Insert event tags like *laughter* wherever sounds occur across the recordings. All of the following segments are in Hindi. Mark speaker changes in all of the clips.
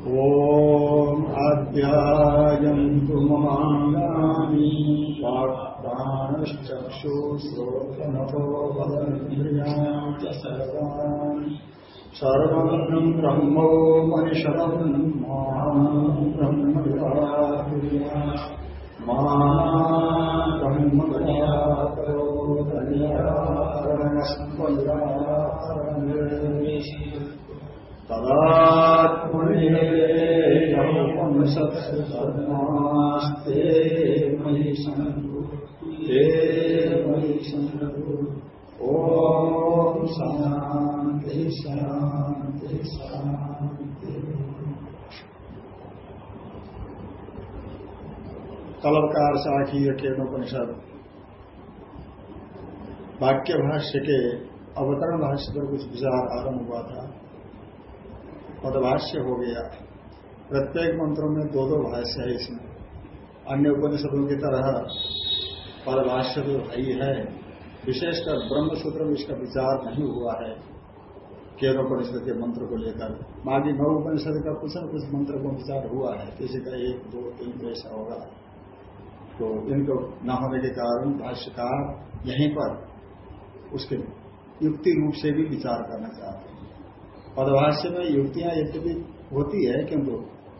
Speaker 1: ॐ अध्यायन्तु ममाङ्गानि वाक्प्राणश्चक्षुश्रोत्रमथो बलमिन्द्रियाणि च सर्वाणि सर्वं ब्रह्मो मनिषदम् माम् ब्रह्म मा ब्रह्म तदात्मनिषत्सर्मास्ते मयि सन्तु ते केनोपनिषद वाक्य भाष्य के अवतरण भाष्य पर कुछ विचार आरंभ हुआ था। पदभाष्य हो गया। प्रत्येक मंत्रों में दो दो भाष्य है इसमें। अन्य उपनिषदों की तरह पदभाष्य तो ही है विशेषकर ब्रह्मसूत्र में इसका विचार नहीं हुआ है। केनोपनिषद के मंत्र को लेकर। बाकी नौ उपनिषद का कुछ न कुछ मंत्र को विचार हुआ है। किसी का एक, दो, तीन तो ऐसा होगा। तो इनको न होने के कारण भाष्यकार यहीं पर उसके युक्ति रूप से भी विचार करना चाहते हैं। पदभाष्य में युक्तियाँ यद्यपि होती है किंतु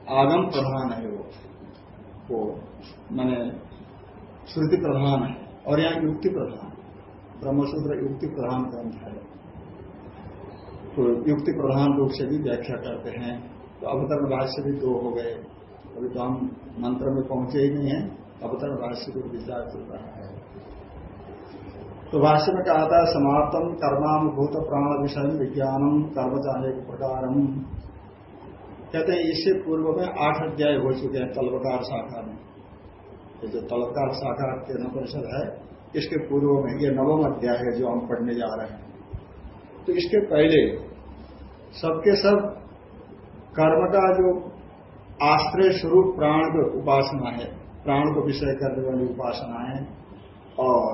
Speaker 1: आगम प्रधान है वो। वो मैंने श्रुति प्रधान है और यहाँ युक्ति प्रधान। ब्रह्मसूत्र युक्ति प्रधान ग्रंथ है। तो युक्ति प्रधान रूप से भी व्याख्या करते हैं। तो अवतरण भाष्य भी दो हो गए। अभी तो हम मंत्र में पहुँचे ही नहीं है। अवतरण भाष्य को विचार चल रहा है। तो भाष्य में कहा था समाप्तम कर्मानुभूत प्राण विषय विज्ञानम कर्म चाहे प्रकार कहते हैं, इससे पूर्व में आठ अध्याय हो चुके हैं तलवकार शाखा में। ये जो तलवकार शाखा के परिषद है, इसके पूर्व में ये नवम अध्याय है जो हम पढ़ने जा रहे हैं। तो इसके पहले सबके सब कर्म का जो आश्रय स्वरूप प्राण को उपासना है, प्राण को विषय करने वाली उपासना है, और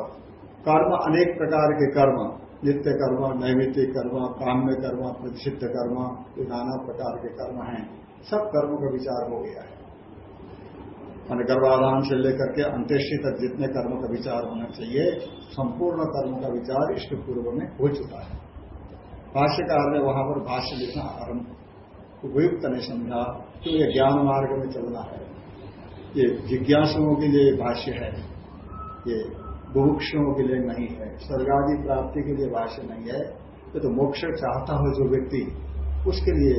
Speaker 1: कर्म अनेक प्रकार के कर्म, नित्य कर्म, नैमित्तिक कर्म, काम्य कर्म प्रतिषिद्ध कर्म, ये नाना प्रकार के कर्म हैं। सब कर्म का विचार हो गया है। मान गर्भाधान से लेकर के अंत्येष्टि तक जितने कर्म का विचार होना चाहिए, संपूर्ण कर्म का विचार इसके पूर्व में हो चुका है। भाष्यकार ने वहाँ पर भाष्य लिखना आरंभ उपयुक्त ने समझा तो ये ज्ञान मार्ग में चलना है। ये जिज्ञासुओं के लिए भाष्य है। ये बुभुक्षुओं के लिए नहीं है, स्वर्गादि प्राप्ति के लिए भाष्य नहीं है। ये तो मोक्ष चाहता हो जो व्यक्ति, उसके लिए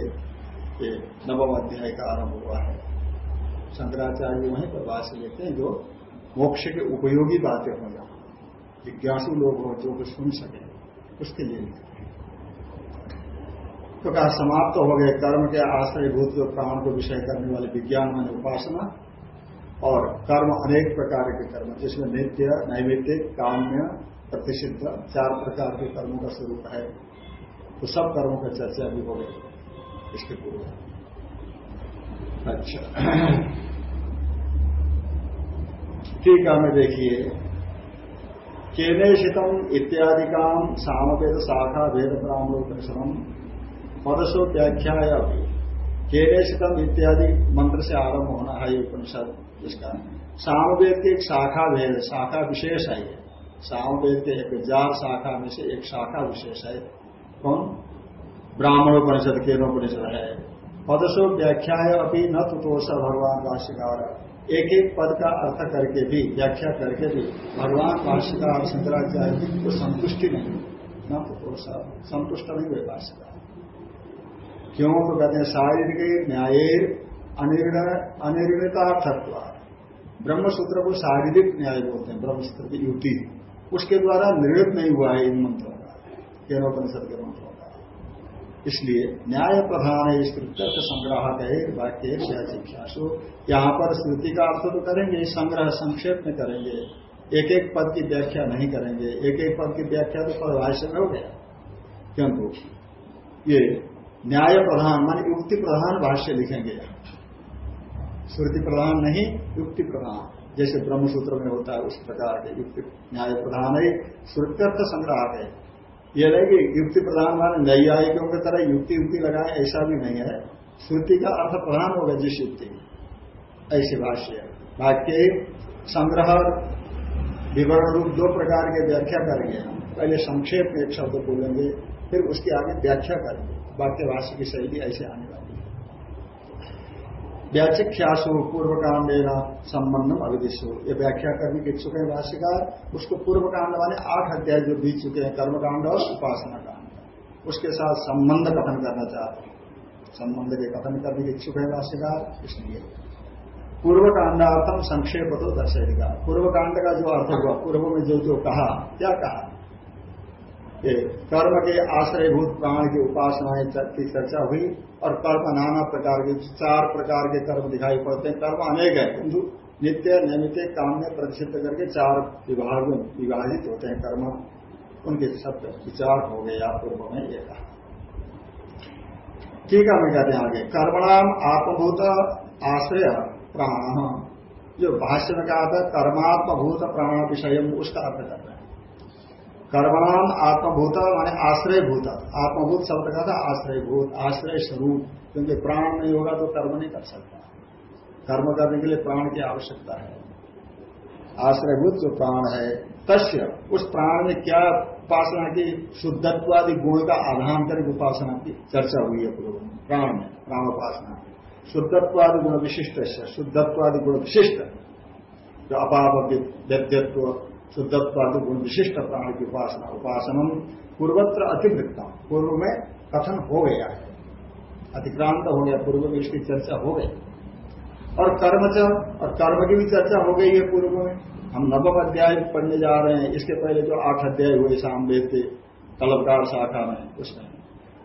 Speaker 1: नवम अध्याय का आरंभ हुआ है। शंकराचार्य वहीं पर भाष्य लेते हैं, जो मोक्ष के उपयोगी बातें हो जाए। जिज्ञासु लोग हो, जो कुछ सुन सके, उसके लिए तो कहा, समाप्त तो हो गए कर्म के आश्रयभूत जो प्राण को विषय करने वाले विज्ञान मान उपासना और कर्म, अनेक प्रकार के कर्म, जिसमें नित्य नैमित्तिक काम्य, प्रतिषिद्ध, चार प्रकार के कर्मों का स्वरूप है। तो सब कर्मों का चर्चा भी हो गई, इसके पूर्व। अच्छा। ठीक है देखिए। केनेशितम इत्यादि काम सामवेद शाखा वेद ब्राह्मणोपनिषदम पदसो व्याख्या केनेशितम इत्यादि मंत्र से आरंभ होना है ये उपनिषद। इसका। सामवेद की एक शाखा भेद शाखा विशेष है। ये सामवेद के एक हज़ार शाखा में से एक शाखा विशेष है। कौन? ब्राह्मण परिषद के परिषद है। पदसो व्याख्या अभी न तुतोष भगवान भाष्यकार। एक एक पद का अर्थ करके भी, व्याख्या करके भी भगवान भाष्यकार शंकराचार्य को संतुष्टि नहीं, न तुतोष संतुष्ट नहीं हुए भाष्यकार। क्यों? तो कहते हैं, शारीरिक न्याय अनिर्णय, अनिर्णितार्थत्व। ब्रह्मसूत्र को शारीरिक न्याय बोलते हैं, ब्रह्मसूत्र की युक्ति। उसके द्वारा निर्णित नहीं हुआ है इन मंत्रों का केनोपनिषद के मंत्रों का। इसलिए न्याय प्रधान है इस कृत्यर्थ संग्रह है, वाक्य शिक्षासु यहाँ पर स्मृति का अर्थ तो करेंगे, संग्रह संक्षेप में करेंगे। एक एक पद की व्याख्या नहीं करेंगे। एक एक पद की व्याख्या तो पदभाष्य में हो गया। किंतु ये न्याय प्रधान, मान युक्ति प्रधान भाष्य लिखेंगे श्रुति प्रधान नहीं, युक्ति प्रधान। जैसे ब्रह्मसूत्र में होता है, उस प्रकार के युक्ति न्याय प्रधान है। श्रुत्यर्थ संग्रह है। यह नहीं कि युक्ति प्रधान माने न्यायिकों की तरह युक्ति युक्ति लगाए, ऐसा भी नहीं है। श्रुति का अर्थ प्रधान होगा जिस युक्ति। ऐसे भाष्य वाक्य संग्रह विवरण रूप दो प्रकार के व्याख्या करेंगे हम। पहले संक्षेप में एक शब्द बोलेंगे, फिर उसके आगे व्याख्या करेंगे। वाक्य भाष्य की शैली ऐसे आने व्याचिख्यासु पूर्व काम लेना संबंधम अविदिशु। ये व्याख्या करने के इच्छुक है भाष्यकार, उसको पूर्व कांड वाले आठ अध्याय जो बीत चुके हैं, कर्मकांड और उपासना कांड उसके साथ संबंध कथन करना चाहते हैं। संबंध के कथन करने के इच्छुक है भाष्यकार, इसलिए। पूर्व कांडार्थम संक्षेप तो दर्शेगा पूर्व कांड का जो अर्थ हुआ, पूर्व में जो जो कहा, क्या कहा? कर्म के आश्रयभूत प्राण की उपासनाएँ की चर्चा हुई और कर्म नाना प्रकार के चार प्रकार के कर्म दिखाई पड़ते हैं। कर्म अनेक है। किंतु नित्य नैमित काम में प्रतिष्ठित करके चार विभाग में विभाजित होते हैं। कर्म उनके सब विचार हो गया, पूर्व में ये कहा। ठीक है मैं कहते हैं आगे। कर्मणाम आत्मभूत आश्रय प्राण। जो भाष्य में कहा था, कर्मात्मभूत प्राण विषय उसका अर्थ कर रहे हैं। कर्मणाम आत्मभूत माने आश्रय भूत आत्मभूत शब्द का था आश्रय भूत आश्रय स्वरूप क्योंकि प्राण नहीं होगा तो कर्म नहीं कर सकता। कर्म करने के लिए प्राण की आवश्यकता है। आश्रयभूत जो प्राण है, तस्य, उस प्राण में क्या उपासना की, शुद्धत्वादि गुण का आधान कर उपासना की चर्चा हुई है पूर्व प्राण में प्राण उपासना शुद्धत्वादि गुण विशिष्ट शुद्धत्वादि गुण विशिष्ट। जो अपाप व्यक्तित्व शुद्धत्वादि गुण विशिष्ट प्राण की उपासना उपासनम पूर्वत्र अतिवृत्ता पूर्व में कथन हो गया? है अतिक्रांत हो गया पूर्व में इसकी चर्चा हो गई। और कर्म और कर्म की भी चर्चा हो गई है पूर्व में हम नवम अध्याय पढ़ने जा रहे हैं। इसके पहले जो आठ अध्याय हुए वेद के कलबकार शाखा में, उसमें।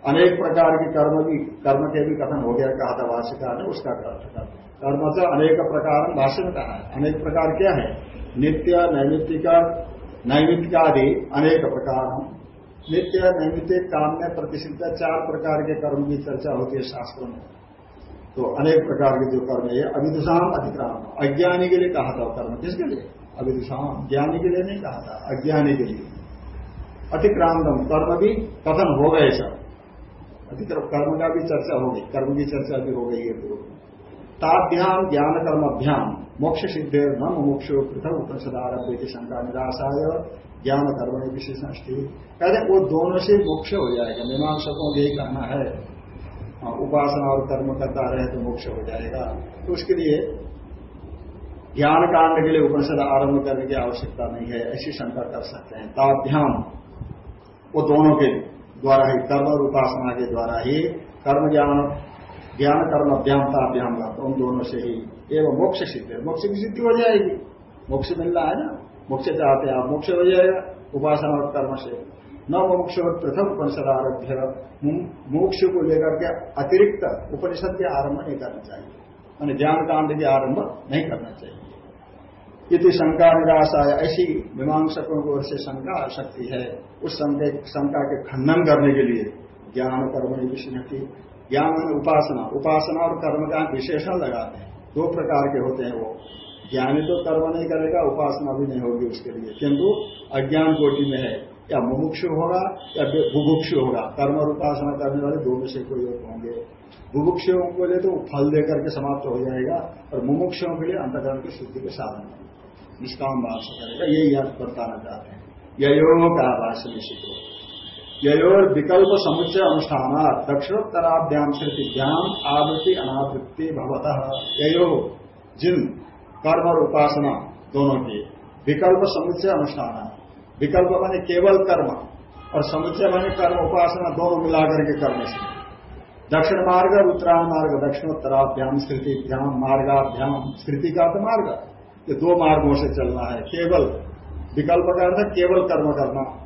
Speaker 1: अनेक प्रकार के कर्म भी कर्म के भी कथन हो गया, कहा था भाष्यकार ने, उसका कर्म से अनेक प्रकार भाष्य में कहा है। अनेक प्रकार क्या है? नित्य, नैमित्तिक नैमित्तिक आदि अनेक प्रकार नित्य, नैमित्तिक काम में प्रतिष्ठित चार प्रकार के कर्म की चर्चा होती है शास्त्रों में। तो अनेक प्रकार के जो कर्म है अविदुषाम अधिक्राम अज्ञानी के लिए कहा था कर्म किसके लिए? अविदुषाम, ज्ञानी के लिए नहीं कहा था, अज्ञानी के लिए। अतिक्रांतम कर्म भी कथन हो गए सब। अधिक्रम कर्म का भी चर्चा हो गई, कर्म की चर्चा भी हो गई है पूर्व ताभ्याम ज्ञान कर्म अभ्याम मोक्ष सिद्धे न मोक्ष पृथक उपनिषद आरभ्य की शंका निराशाय ज्ञान कर्म विशेषण स्थित कहते वो दोनों से मोक्ष हो जाएगा मीमांसकों को यही कहना है। हाँ, उपासना और कर्म करता रहे तो मोक्ष हो जाएगा। तो उसके लिए ज्ञान कांड के लिए उपनिषद आरंभ करने की आवश्यकता नहीं है ऐसी शंका कर सकते हैं। ताभ्याम वो दोनों के द्वारा ही कर्म और उपासना के द्वारा ही कर्म ज्ञान ज्ञान कर्म अभ्याम ताभ्याम का उन दोनों से ही। एवं मोक्ष सिद्ध है। मोक्ष की सिद्धि हो जाएगी। मोक्ष मिलना है ना? मोक्ष चाहते हैं आप मोक्ष हो जाएगा उपासना और कर्म से। न मोक्ष प्रथम उपनिषद आरभ्य मोक्ष को लेकर के अतिरिक्त उपनिषद के आरंभ नहीं करना चाहिए। मैंने ज्ञान कांड के आरंभ नहीं करना चाहिए। यदि शंका निराश निराशा ऐसी मीमांसकों की ओर से शंका आ सकती है। उस शंका के खंडन करने के लिए ज्ञान कर्म ज्ञान उपासना उपासना और कर्म का विशेषण लगाते हैं। दो प्रकार के होते हैं वो। ज्ञानी तो कर्म नहीं करेगा, उपासना भी नहीं होगी उसके लिए। किंतु अज्ञान कोटि में है। या मुमुक्षु होगा, या बुभुक्षु होगा। कर्म और उपासना करने वाले दो में से कोई और होंगे। बुभुक्षुओं को लिए तो फल देकर के समाप्त हो जाएगा और मुमुक्षुओं के लिए अंतकरण की शुद्धि के साधन निष्काम भाषा करेगा। यही याद बताना चाहते हैं। ययो का भाषा निश्चित हो योर विकल्प समुच्चय अनुष्ठान दक्षिणोत्तराभ्याम श्रुति ज्ञान, आवृत्ति, अनावृत्ति भवतः। यो जिन, कर्म और उपासना, दोनों की। विकल्प समुच्चय अनुष्ठान। विकल्प माने केवल कर्म, और समुच्चय माने कर्म, उपासना दोनों मिलाकर के करने से। दक्षिण मार्ग और उत्तरायण मार्ग दक्षिणोत्तराभ्याम स्मृति ध्यान मार्गाभ्याम स्मृति का अर्थ मार्ग। ये दो मार्गों से चलना है, केवल। विकल्प का अर्थ केवल कर्म करना।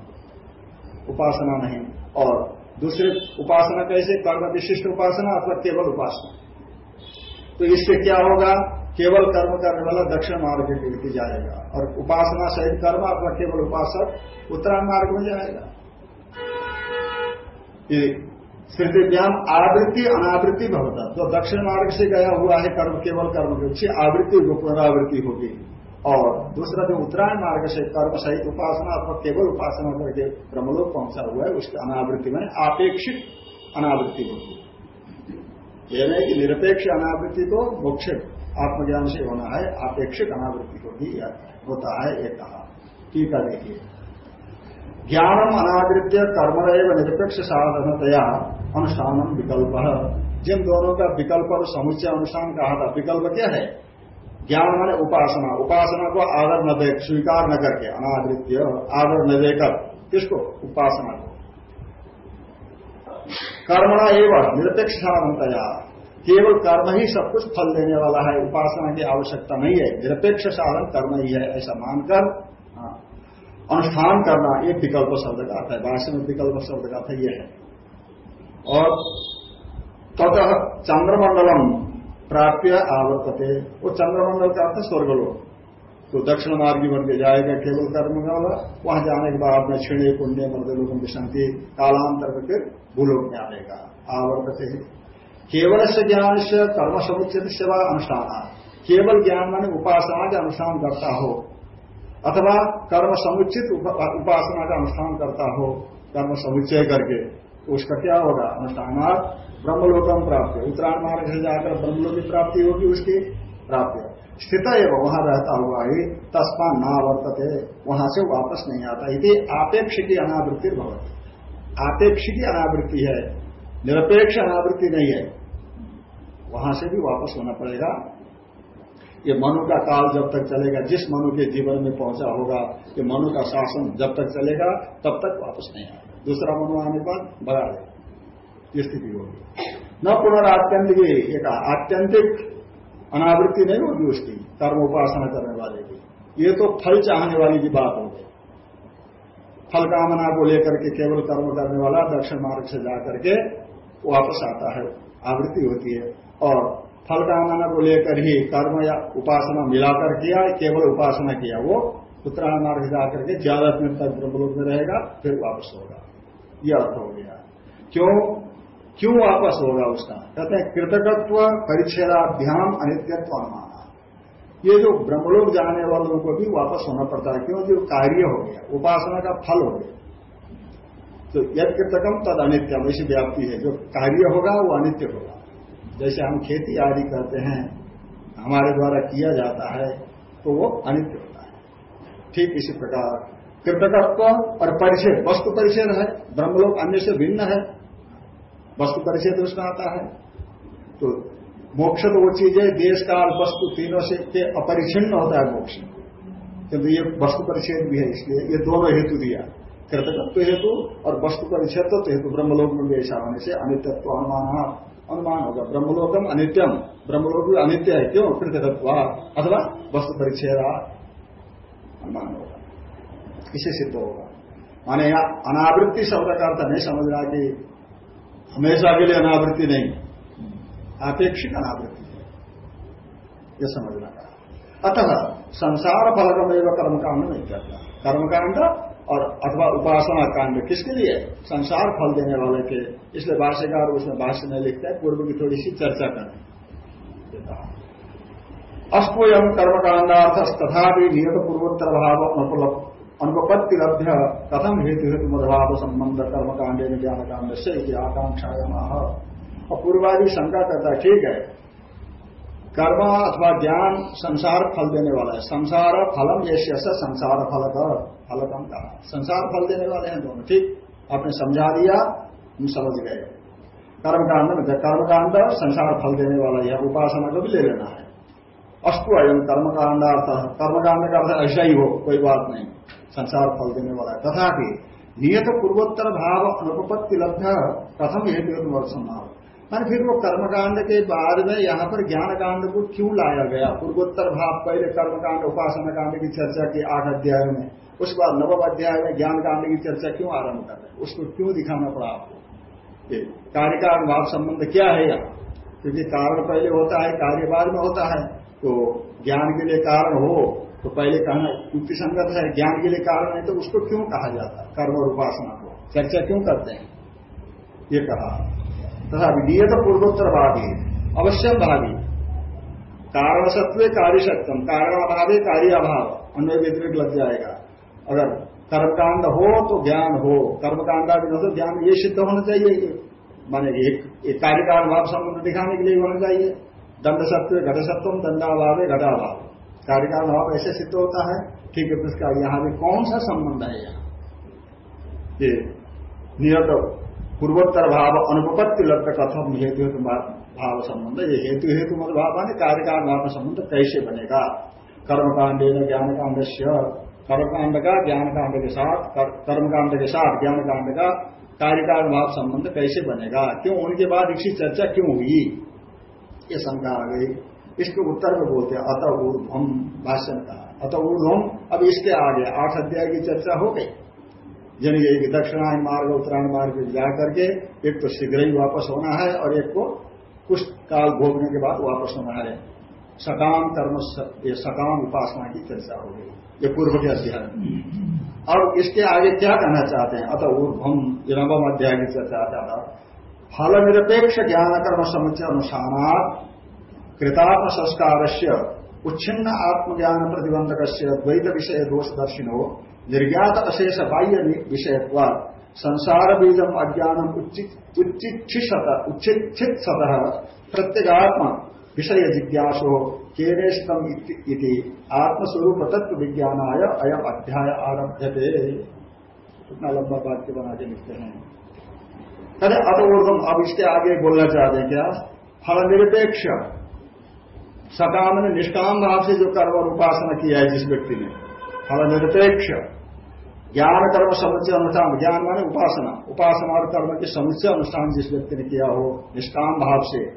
Speaker 1: उपासना नहीं। और दूसरे उपासना कैसे? कर्म विशिष्ट उपासना अथवा केवल उपासना। तो इससे क्या होगा? केवल कर्म करने वाला दक्षिण मार्ग की जाएगा। और उपासना सहित कर्म अथवा केवल उपासक उत्तरायण मार्ग में जाएगा। स्मृति ज्ञान आवृत्ति, अनावृत्ति भवता। तो दक्षिण मार्ग से गया हुआ है कर्म, केवल कर्म उसकी आवृत्ति पुनरावृत्ति होगी। और दूसरा जो उत्तरायण मार्ग से कर्म सहित उपासना अथवा केवल उपासना करके ब्रह्मलोक पहुँचा हुआ है, उसकी अनावृत्ति में आपेक्षित अनावृत्ति होगी यह नहीं कि निरपेक्ष अनावृत्ति तो मोक्ष आत्मज्ञान से होना है, अपेक्षित अनावृत्ति को भी होता है एक कहा। है, देखिए। ज्ञानम अनावृत्य कर्म एवं निरपेक्ष साधनतया अनुष्ठान विकल्प। जिन दोनों का विकल्प और समुच्चय अनुष्ठान कहा था, विकल्प क्या है? ज्ञान माने उपासना। उपासना को आदर न दे स्वीकार न करके अनादृत्य आदर न देकर किसको? उपासना को। कर्मणा एवं निरपेक्ष साधनतया केवल कर्म ही सब कुछ फल देने वाला है उपासना की आवश्यकता नहीं है। निरपेक्ष साधन कर्म ही है ऐसा मानकर हाँ, अनुष्ठान करना एक विकल्प शब्द का है। भाषण में विकल्प शब्द का अर्थ यह है। और ततः चंद्रमंडलम प्राप्य आवर्तते। वो चंद्रमंडल का अर्थ स्वर्गलोक। तो दक्षिण मार्गी बन के जाएगा केवल कर्म वाला वहाँ जाने के बाद में छिणे पुण्य लोगों की शांति, कालांतर फिर भूलोक में आएगा आवर्तते। केवल से ज्ञान से कर्म समुचित सेवा अनुष्ठान। केवल ज्ञान माने उपासना का अनुष्ठान करता हो। अथवा कर्म समुचित उपासना का अनुष्ठान करता हो। कर्म समुच्चय करके। उसका क्या होगा? अनुष्ठान ब्रह्मलोकम प्राप्त है उत्तरायण मार्ग से जाकर ब्रह्मलोक की प्राप्ति होगी, उसकी प्राप्ति स्थित एवं वहाँ रहता हुआ ही तस्मा ना वर्तते, वहाँ से वापस नहीं आता। यदि आपेक्ष की अनावृत्ति भवती। आपेक्ष की अनावृत्ति है, निरपेक्ष अनावृत्ति नहीं है। वहाँ से भी वापस होना पड़ेगा। ये मनु का काल जब तक चलेगा, जिस मनु के जीवन में पहुँचा होगा, ये मनु का शासन जब तक चलेगा, तब तक वापस नहीं आएगा दूसरा मनु आने के बाद बढ़ा दे स्थिति होगी न पुनरात्यंतिक एक आत्यंतिक अनावृत्ति नहीं होगी उसकी कर्म उपासना करने वाले की। ये तो फल चाहने वाली की बात होगी फल कामना को लेकर के केवल कर्म करने वाला दक्षिण मार्ग से जाकर के वापस आता है, आवृत्ति होती है। और फल कामना को लेकर ही कर्म या उपासना मिलाकर किया, केवल उपासना किया, वो उत्तरायण मार्ग जाकर के ज़्यादा दिन तक ब्रह्मलोक में रहेगा, फिर वापस होगा। यह अर्थ हो गया। क्यों? क्यों वापस होगा उसका? कहते हैं, कृतकत्व परिच्छेदाभ्याम अनित्यत्व अनुमाना ये जो ब्रह्मलोक जाने वालों को भी वापस होना पड़ता है क्यों जो कार्य हो गया, उपासना का फल हो गया। तो यद कृतकम तद अनित्यम, ऐसी व्याप्ति है। जो कार्य होगा, वो अनित्य होगा। जैसे हम खेती आदि करते हैं, हमारे द्वारा किया जाता है तो वो अनित्य होता है। ठीक इसी प्रकार, कृतकत्व और परिचय वस्तु परिचय है, ब्रह्मलोक अन्य से भिन्न है। वस्तु परिचय उसमें आता है। तो मोक्ष तो वो चीज़ है, देश काल वस्तु तीनों से के अपरिचिन्न होता है मोक्ष। किंतु ये वस्तु परिचय भी है इसलिए ये दोनों हेतु दिया। कृतकत्व हेतु और वस्तु परिचय तो हेतु ब्रह्मलोक में भी ऐसा होने से अनित्यत्व अनुमान अनुमान होगा। ब्रह्मलोकम अनित्यम, ब्रह्मलोक भी अनित्य है। क्यों? कृतकत्व। अथवा वस्तु परिचय अनुमान होगा। इसे सिद्ध होगा। माने यहाँ अनावृत्ति शब्द का अर्थ नहीं समझना कि हमेशा के लिए अनावृत्ति नहीं। आपेक्षिक अनावृत्ति। है यह समझना का अतः संसार फलकम एवं कर्मकांड नहीं करता कर्मकांड और अथवा उपासना कांड किसके लिए? संसार फल देने वाले के। इसलिए भाष्यकार उसमें भाष्य में लिखते हैं, पूर्व की थोड़ी सी चर्चा करें अस्तोयम कर्मकांडार्थ तथा भी नियत पूर्वोत्तर भाव अनुपत्ति लभ्य कथम हेतु हेतु मधुभाव संबंध कर्म कांडे में ज्ञान कांड से आकांक्षा और पूर्वादि शंका करता है, ठीक है। कर्म अथवा ज्ञान संसार फल देने वाला है। संसार फलम यश संसार फल फलकम कहा संसार फल देने वाले हैं दोनों, ठीक? आपने समझा दिया, हम समझ गए। कर्मकांड में कर्मकांड संसार फल देने वाला यह उपासना को भी ले लेना है। अस्तु अयम कर्मकांडार्थ। कर्मकांड का अर्थ ऐसा ही हो, कोई बात नहीं। संसार फल देने वाला है। तथा कि नियत पूर्वोत्तर भाव अनुपत्ति लब्ध प्रथम हेतु संभाव। मान फिर वो कर्मकांड के बाद में यहाँ पर ज्ञान कांड को क्यों लाया गया? पूर्वोत्तर भाव, पहले कर्मकांड, उपासना कांड की चर्चा की आठ अध्याय में। उसके बाद नवम अध्याय में ज्ञान कांड की चर्चा क्यों आरंभ कर रहे उसको क्यों दिखाना पड़ा आपको? कार्य का अनुभाव संबंध क्या है यहाँ? क्योंकि कारण पहले होता है, कार्य बाद में होता है। तो ज्ञान के लिए कारण हो तो पहले कहना युक्ति संगत है, ज्ञान के लिए कारण है तो उसको क्यों कहा जाता? है कर्म और उपासना को। चर्चा क्यों करते हैं? ये कहा। तथा नियत पूर्वोत्तर भावी अवश्य भावी। कारण सत्व कार्य सत्यम कारण अभाव कार्य अभाव अन्य व्यतिरिक लग जाएगा। अगर कर्मकांड हो तो ज्ञान हो। कर्मकांडा भी हो तो ज्ञान ये सिद्ध होना चाहिए। माने एक कार्यकाल भाव संबंध दिखाने के लिए होना चाहिए। दंड सत्व घट सत्वम दंडाभाव घटाभाव। कार्यकाल भाव ऐसे सिद्ध होता है। ठीक है उसका यहाँ भी कौन सा संबंध है यहाँ? ये नियत पूर्वोत्तर भाव अनुपत्ति लगता कथम हेतु हेतु भाव संबंध। ये हेतु हेतु मत भाव कार्यकाल भाव संबंध कैसे बनेगा? कर्मकांड ज्ञान कांड कर्मकांड का ज्ञान कांड के साथ कर्मकांड के साथ ज्ञान कांड का कार्यकाल भाव संबंध कैसे बनेगा? क्यों? उनके बाद इसी चर्चा क्यों हुई? ये शंका आ गई। इसके उत्तर में बोलते हैं, अत ऊर्धम भाष्य में कहा अत ऊर्धम अब इसके आगे आठ अध्याय की चर्चा हो गई। जिन एक दक्षिणायन मार्ग, उत्तरायण मार्ग जा करके एक तो शीघ्र ही वापस होना है और एक को कुछ काल भोगने के बाद वापस होना है। सकाम कर्म ये सकाम उपासना की चर्चा हो गई। ये पूर्व के अध्याय। अब इसके आगे क्या कहना चाहते हैं? अतः ऊर्धम नवम अध्याय की चर्चा था। फल निरपेक्ष ज्ञान कर्म समुचय अनुसार कृतात्म संस्कार से उच्छिन्न आत्मज्ञान प्रतिबंधक द्वैत विषय दोष दर्शिनो निर्ज्ञात अशेष बाह्य विषयत्व संसार बीजम अज्ञानम उच्चिक्षित सतह प्रत्येगात्म विषय जिज्ञासो केनेस्तम इति आत्मस्वरूप तत्व विज्ञान आय अयम अध्याय आरभ्य थे कितना लंबा वाक्य बना के लिखते हैं कहते अतोर्धम अब इसके आगे बोलना चाहते हैं क्या? फल निरपेक्ष सकाम ने निष्काम भाव से जो कर्म और उपासना किया है जिस व्यक्ति ने, फल निरपेक्ष। ज्ञान कर्म समुच्चय अनुष्ठान, ज्ञान माने उपासना। उपासना और कर्म के समुच्चय अनुष्ठान जिस व्यक्ति ने किया हो, निष्काम भाव से,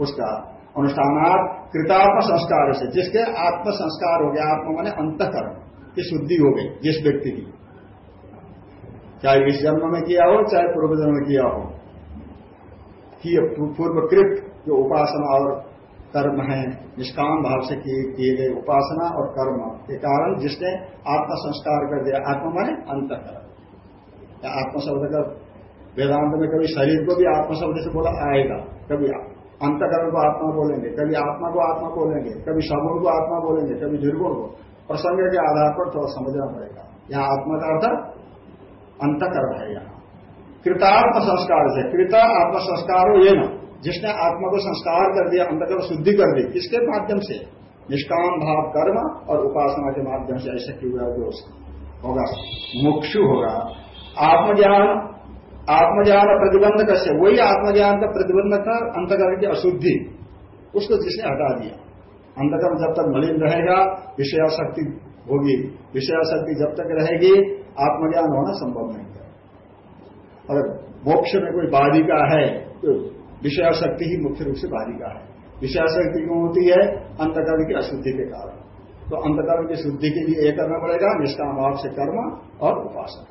Speaker 1: उसका अनुष्ठानात् कृतात्म संस्कार से, जिसके आत्म संस्कार हो गया, आत्मा माने अंतकरण, की शुद्धि हो गई जिस व्यक्ति की। चाहे इस जन्म में किया हो, चाहे पूर्व जन्म में किया हो। कि पूर्वकृत जो उपासना और कर्म है, निष्काम भाव से किए गए उपासना और कर्म के कारण जिसने आत्म संस्कार कर दिया, आत्मा माने अंतकरण। आत्म शब्द का वेदांत में कभी शरीर को भी आत्म शब्द से बोला आएगा, कभी अंतकरण को आत्मा बोलेंगे, कभी आत्मा को आत्मा बोलेंगे, कभी सगुण को आत्मा बोलेंगे, कभी निर्गुण को। प्रसंग के आधार पर थोड़ा समझना पड़ेगा। यहाँ आत्मा का अर्थ अंतकरण है यहाँ। कृतात्म संस्कार से, कृता आत्म संस्कार हो ये ना। जिसने आत्मा को संस्कार कर दिया अंतकरण शुद्धि कर दी, किसके माध्यम से? निष्काम भाव कर्म और उपासना के माध्यम से ऐसा क्यों जो होगा। मुक्षु होगा। आत्मज्ञान आत्मज्ञान प्रतिबंध कैसे वही आत्मज्ञान का प्रतिबंधक था अंतकरण की अशुद्धि। उसको जिसने हटा दिया। अंतकरण जब तक मलिन रहेगा विषयाशक्ति होगी। विषयाशक्ति जब तक रहेगी, आत्मज्ञान होना संभव नहीं है। अगर मोक्ष में कोई बाधिका है तो विषयाशक्ति ही मुख्य रूप से बाधिका है। विषयाशक्ति क्यों होती है? अंतकर्म की अशुद्धि के कारण। तो अंतकर्म की शुद्धि के लिए यह करना पड़ेगा, निष्काम भाव से कर्म और उपासना।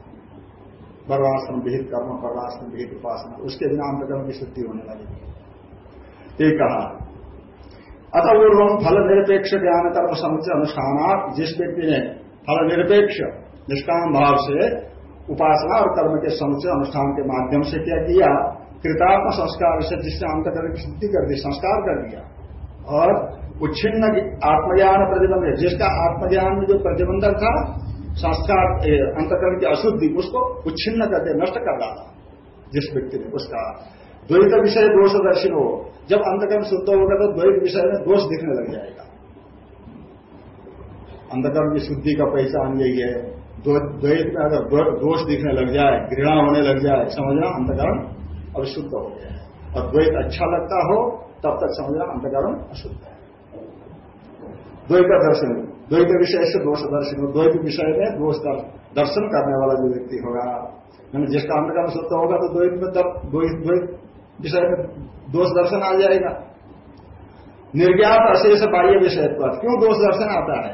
Speaker 1: वर्वाश्रम विहित कर्म वर्वाश्रम विहित उपासना, उसके बिना अंतकर्म की शुद्धि होने लगी। एक कहा अतः पूर्व फल निरपेक्ष ज्ञान कर्म समुचय अनुष्ठान जिस व्यक्ति ने फल निरपेक्ष निष्काम भाव से उपासना और कर्म के समुचय अनुष्ठान के माध्यम से क्या किया कृतात्म संस्कार से जिसने अंतकर्म की शुद्धि कर दी, संस्कार कर दिया, और उच्छिन्न आत्मज्ञान प्रतिबंध जिसका आत्मज्ञान में जो प्रतिबंधक था, संस्कार अंतकरण की अशुद्धि, उसको उच्छिन्न करके नष्ट कर डाला जिस व्यक्ति ने उसका द्वैत विषय दोष दर्शन हो, जब अंतकरण शुद्ध होगा तो द्वैत विषय में दोष दिखने लग जाएगा। अंतकरण की शुद्धि का पहचान यही है। द्वैत में अगर दोष दिखने लग जाए, घृणा होने लग जाए, समझना अंतकरण अब शुद्ध हो गया है। और द्वैत अच्छा लगता हो, तब तक समझना अंतकरण अशुद्ध है। द्वैत दर्शन, द्वैत विषय से दोष दर्शन द्वैत विषय में दोष दर्शन करने वाला जो व्यक्ति होगा मैंने जिसका अंतकर्म शुद्ध होगा तो द्वैत में द्वैत द्वैत विषय में दोष दर्शन आ जाएगा। निर्ज्ञात अशेष बाह्य विषय क्यों दोष दर्शन आता है?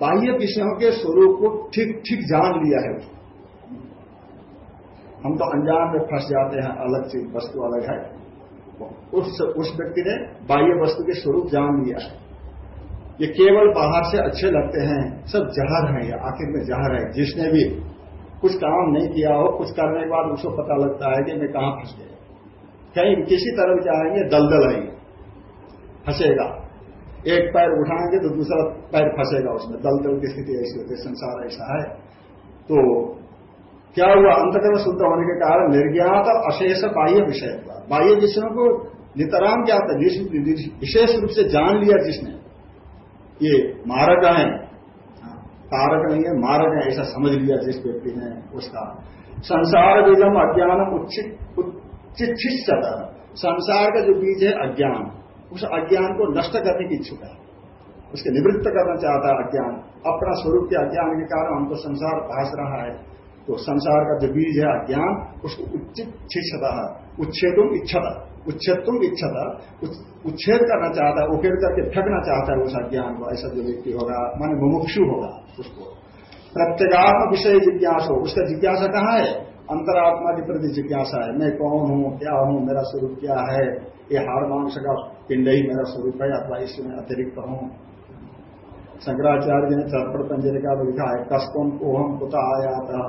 Speaker 1: बाह्य विषयों के स्वरूप को ठीक ठीक जान लिया है। हम तो अनजान में फंस जाते हैं, अलग चीज़ वस्तु अलग है। उस उस व्यक्ति ने बाह्य वस्तु के स्वरूप जान लिया। है ये केवल बाहर से अच्छे लगते हैं, सब जहर है, ये आखिर में जहर है। जिसने भी कुछ काम नहीं किया हो, कुछ करने के बाद उसको पता लगता है कि मैं कहाँ फंस गया। कहीं किसी तरफ़ जाएँगे, दलदल आएँगे, फंसेगा। एक पैर उठाएँगे तो दूसरा पैर फंसेगा उसमें। दलदल की स्थिति ऐसी होती है, संसार ऐसा है। तो क्या हुआ? अंतकरण शुद्ध होने के कारण निर्ज्ञात अशेष बाह्य विषय हुआ। बाह्य विषयों को नितराम क्या था विशेष रूप से जान लिया जिसने। ये मारक है। कारक नहीं है, मारक है, ऐसा समझ लिया जिस व्यक्ति ने उसका। संसार बीजम अज्ञान उच्चित संसार का जो बीज है अज्ञान, उस अज्ञान को नष्ट करने की इच्छुक है। उसके निवृत्त करना चाहता है अज्ञान। अपना स्वरूप के अज्ञान के कारण हमको संसार भाष रहा है। तो संसार का जो बीज है, अज्ञान, उसको उच्चित छिछता है उच्छेदुम इच्छता उच्छेद इच्छता उच्छेद करना चाहता है उखेड़ करके फेंकना चाहता है उस अज्ञान को, ऐसा जो व्यक्ति होगा, माने मुमुक्षु होगा उसको। प्रत्येगात्म विषय जिज्ञास हो उसका जिज्ञासा कहाँ है? अंतरात्मा के प्रति जिज्ञासा है। मैं कौन हूँ? क्या हूँ? मेरा स्वरूप क्या है? ये हार मांस का पिंड ही मेरा स्वरूप है, अथवा इसमें अतिरिक्त हूँ। शंकराचार्य ने चरपड़ पंजरे का लिखा है कस्तम कोहम कुता आया था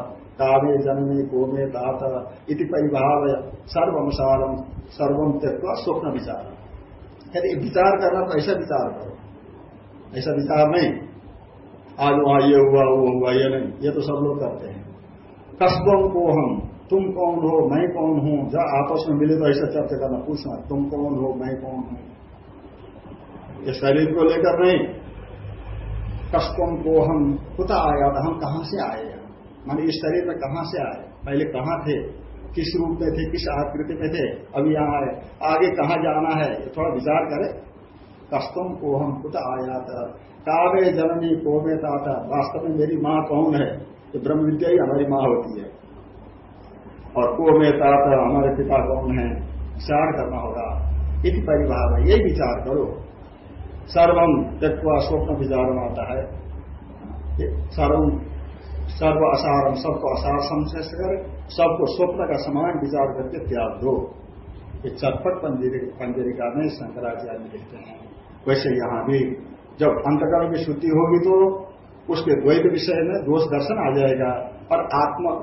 Speaker 1: कावे जनमे, कोमे तात इति परिभाव सर्वमसारम सर्वम त्यक्त स्वप्न विचार यदि विचार करना तो ऐसा विचार करो। ऐसा विचार नहीं। आज वहाँ ये हुआ, वो हुआ, ये नहीं। ये तो सब लोग करते हैं। कस्बम को हम तुम कौन हो, मैं कौन हूँ? जब आपस में मिले तो ऐसा चर्चा करना, पूछना, तुम कौन हो, मैं कौन हूँ? ये शरीर को लेकर नहीं। कस्बम को हम कुता आया था हम कहाँ से आए माने इस शरीर में कहाँ से आए? पहले कहाँ थे? किस रूप में थे? किस आकृति में थे? अभी यहाँ आए। आगे कहाँ जाना है? थोड़ा विचार करें। कस्तम को हम कुत आया था कावे जननी कोमे ताता। वास्तव में मेरी माँ कौन है? तो ब्रह्म विद्या ही हमारी माँ होती है। और कोमे ताता हमारे पिता कौन है? विचार करना होगा। इति परिभाव है। यही विचार करो। सर्वम त्यक्वा स्वप्न विचार आता है सर्व सर्व असारम सबको असार संश्लेष कर, सबको स्वप्न का समान विचार करके त्याग दो। ये चटपट पंजरिका में शंकराचार्य लिखते हैं। वैसे यहाँ भी जब अंतकरण की शुद्धि होगी तो उसके द्वैत विषय में दोष दर्शन आ जाएगा। और आत्मा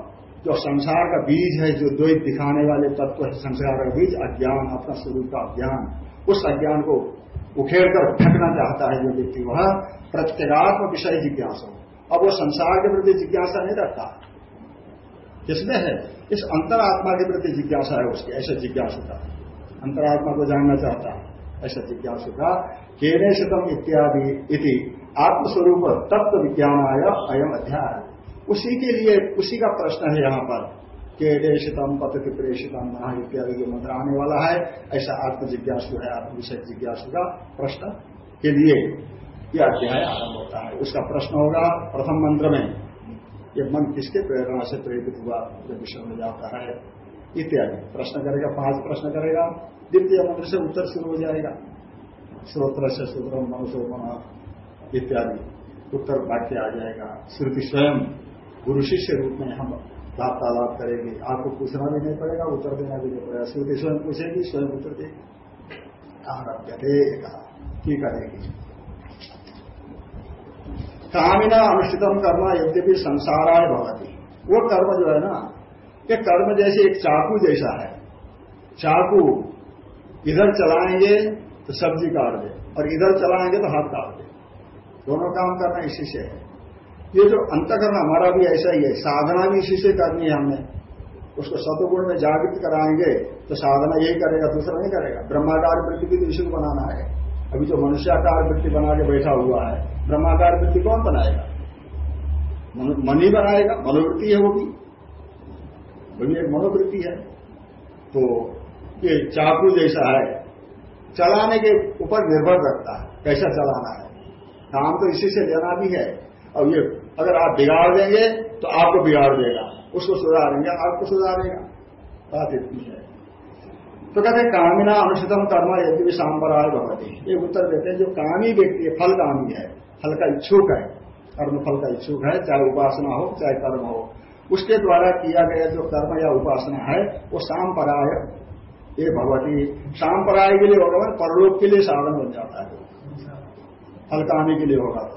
Speaker 1: जो संसार का बीज है, जो द्वैत दिखाने वाले तत्व है, संसार का बीज, अज्ञान, अपना स्वरूप का अज्ञान, उस अज्ञान को उखेड़ कर फेंकना चाहता है जो व्यक्ति वह प्रत्येगात्म विषय जिज्ञासा अब वो संसार के प्रति जिज्ञासा नहीं रखता। किसमें है? इस अंतरात्मा के प्रति जिज्ञासा है उसकी, ऐसा जिज्ञासा का अंतरात्मा को जानना चाहता है, ऐसा जिज्ञासु का केने शतम इत्यादि इति आत्मस्वरूप तत्व विज्ञान आया अयम अध्याय। उसी के लिए, उसी का प्रश्न है यहाँ पर। केडेशितम पति प्रेषितम महा इत्यादि जो मंत्र आने वाला है। ऐसा आत्म जिज्ञासु है आत्म विषय जिज्ञासु का प्रश्न के लिए। यह अध्याय आरंभ होता है। उसका प्रश्न होगा, प्रथम मंत्र में, ये मन किसके प्रेरणा से प्रेरित हुआ, जब विषय में जाता है, इत्यादि। प्रश्न करेगा, पाँच प्रश्न करेगा, द्वितीय मंत्र से उत्तर शुरू हो जाएगा। श्रोत्र से सूत्र मनुष्य मन, इत्यादि। उत्तर वाक्य आ जाएगा, श्रुति स्वयं, गुरु शिष्य रूप में हम वार्तालाप करेंगे। आपको पूछना भी नहीं पड़ेगा, उत्तर देना भी नहीं पड़ेगा। श्रुति स्वयं पूछेगी, स्वयं उत्तर देगी। कहा रखते कहा की करेगी कामिना अनुष्ठितम कर्म यद्यपि संसाराय भवती। वो कर्म जो है ना, ये कर्म जैसे एक चाकू जैसा है। चाकू इधर चलाएँगे तो सब्ज़ी काट दे, और इधर चलाएँगे तो हाथ काट दे। दोनों काम करना इसी से है। ये जो अंतकरण हमारा भी ऐसा ही है, साधना भी इसी से करनी है हमने। उसको सतुगुण में जागृत कराएँगे तो साधना यही करेगा, दूसरा नहीं करेगा। ब्रह्माकार वृत्ति भी इसी को बनाना है। अभी जो मनुष्याकार वृत्ति बना के बैठा हुआ है, ब्रह्माकार वृत्ति कौन बनाएगा? मन ही बनाएगा, मनोवृत्ति है वो भी। वो भी एक मनोवृत्ति है। तो ये चाकू जैसा है, चलाने के ऊपर निर्भर रखता है, कैसा चलाना है। काम तो इसी से लेना भी है। और ये, अगर आप बिगाड़ देंगे तो आपको बिगाड़ देगा। उसको सुधारेंगे, आपको सुधारेगा। बात इतनी है। तो कहते हैं कामिना अनुषितम कर्म यदि भी सांपराय भगवती ये उत्तर देते हैं जो कामी व्यक्ति है फल कामी है फल का इच्छुक है कर्म फल का इच्छुक है चाहे उपासना हो चाहे कर्म हो। उसके द्वारा किया गया जो कर्म या उपासना है वो सांपराय ये भगवती सांपराय के लिए होगा परलोक के लिए साधन बन जाता है। फल कामी के लिए होगा तो।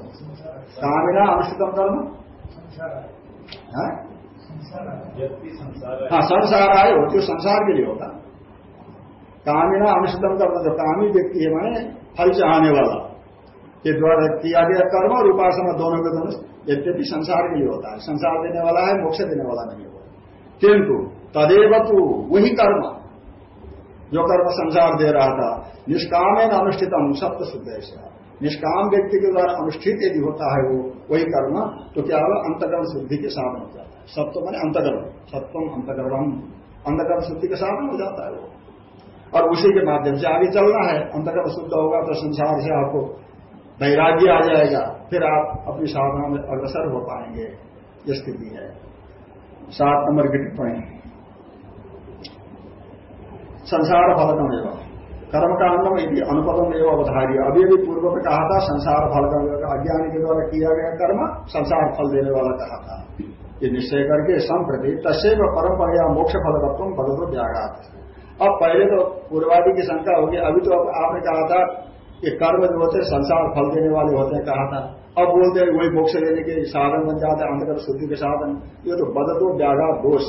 Speaker 1: कामिना अनुष्ठितम कर्म? हाँ? हाँ संसार आए हो जो संसार के लिए होगा कामिना अनुष्ठितम कर्म जो कामी व्यक्ति है मैंने फल चाहने वाला। ये द्वारा किया गया कर्म और उपासना दोनों के दोनों यद्यपि संसार के लिए होता है। संसार देने वाला है, मोक्ष देने वाला नहीं होगा किंतु तदेव तो वही कर्म, जो कर्म संसार दे रहा था निष्काम अनुष्ठितम, सप्त शुद्ध निष्काम व्यक्ति के द्वारा अनुष्ठित यदि होता है वो, वही कर्म तो क्या होगा? अंतकरण शुद्धि के साधन हो जाता है। सत्व मैंने अंतकरण। सत्वम अंतकरणम। अंतकरण शुद्धि के साधन हो जाता है वो। और उसी के माध्यम से आगे चलना है। अंतकरण शुद्ध होगा तो संसार से आपको वैराग्य आ जाएगा। फिर आप अपनी साधना में अग्रसर हो पाएँगे। ये स्थिति है। सात नंबर की टिप्पणी। संसार फलकम एवं कर्म कांडम यदि अनुपदम एवं अवधार्य। अभी अभी पूर्व में कहा था, संसार फल का अज्ञानी के द्वारा किया गया कर्म, संसार फल देने वाला कहा था। ये निश्चय करके संप्रति तस्व परंपरा मोक्ष फल तत्व पद तो व्याघात अब पहले तो पूर्वादि की शंका होगी, अभी तो आपने कहा था कि कर्म जो होते संसार फल देने वाले होते हैं, कहा था। अब बोलते हैं, वही मोक्ष लेने के साधन बन जाते हैं, अंधकर शुद्धि के साधन। ये तो बदतो व्याघात दोष।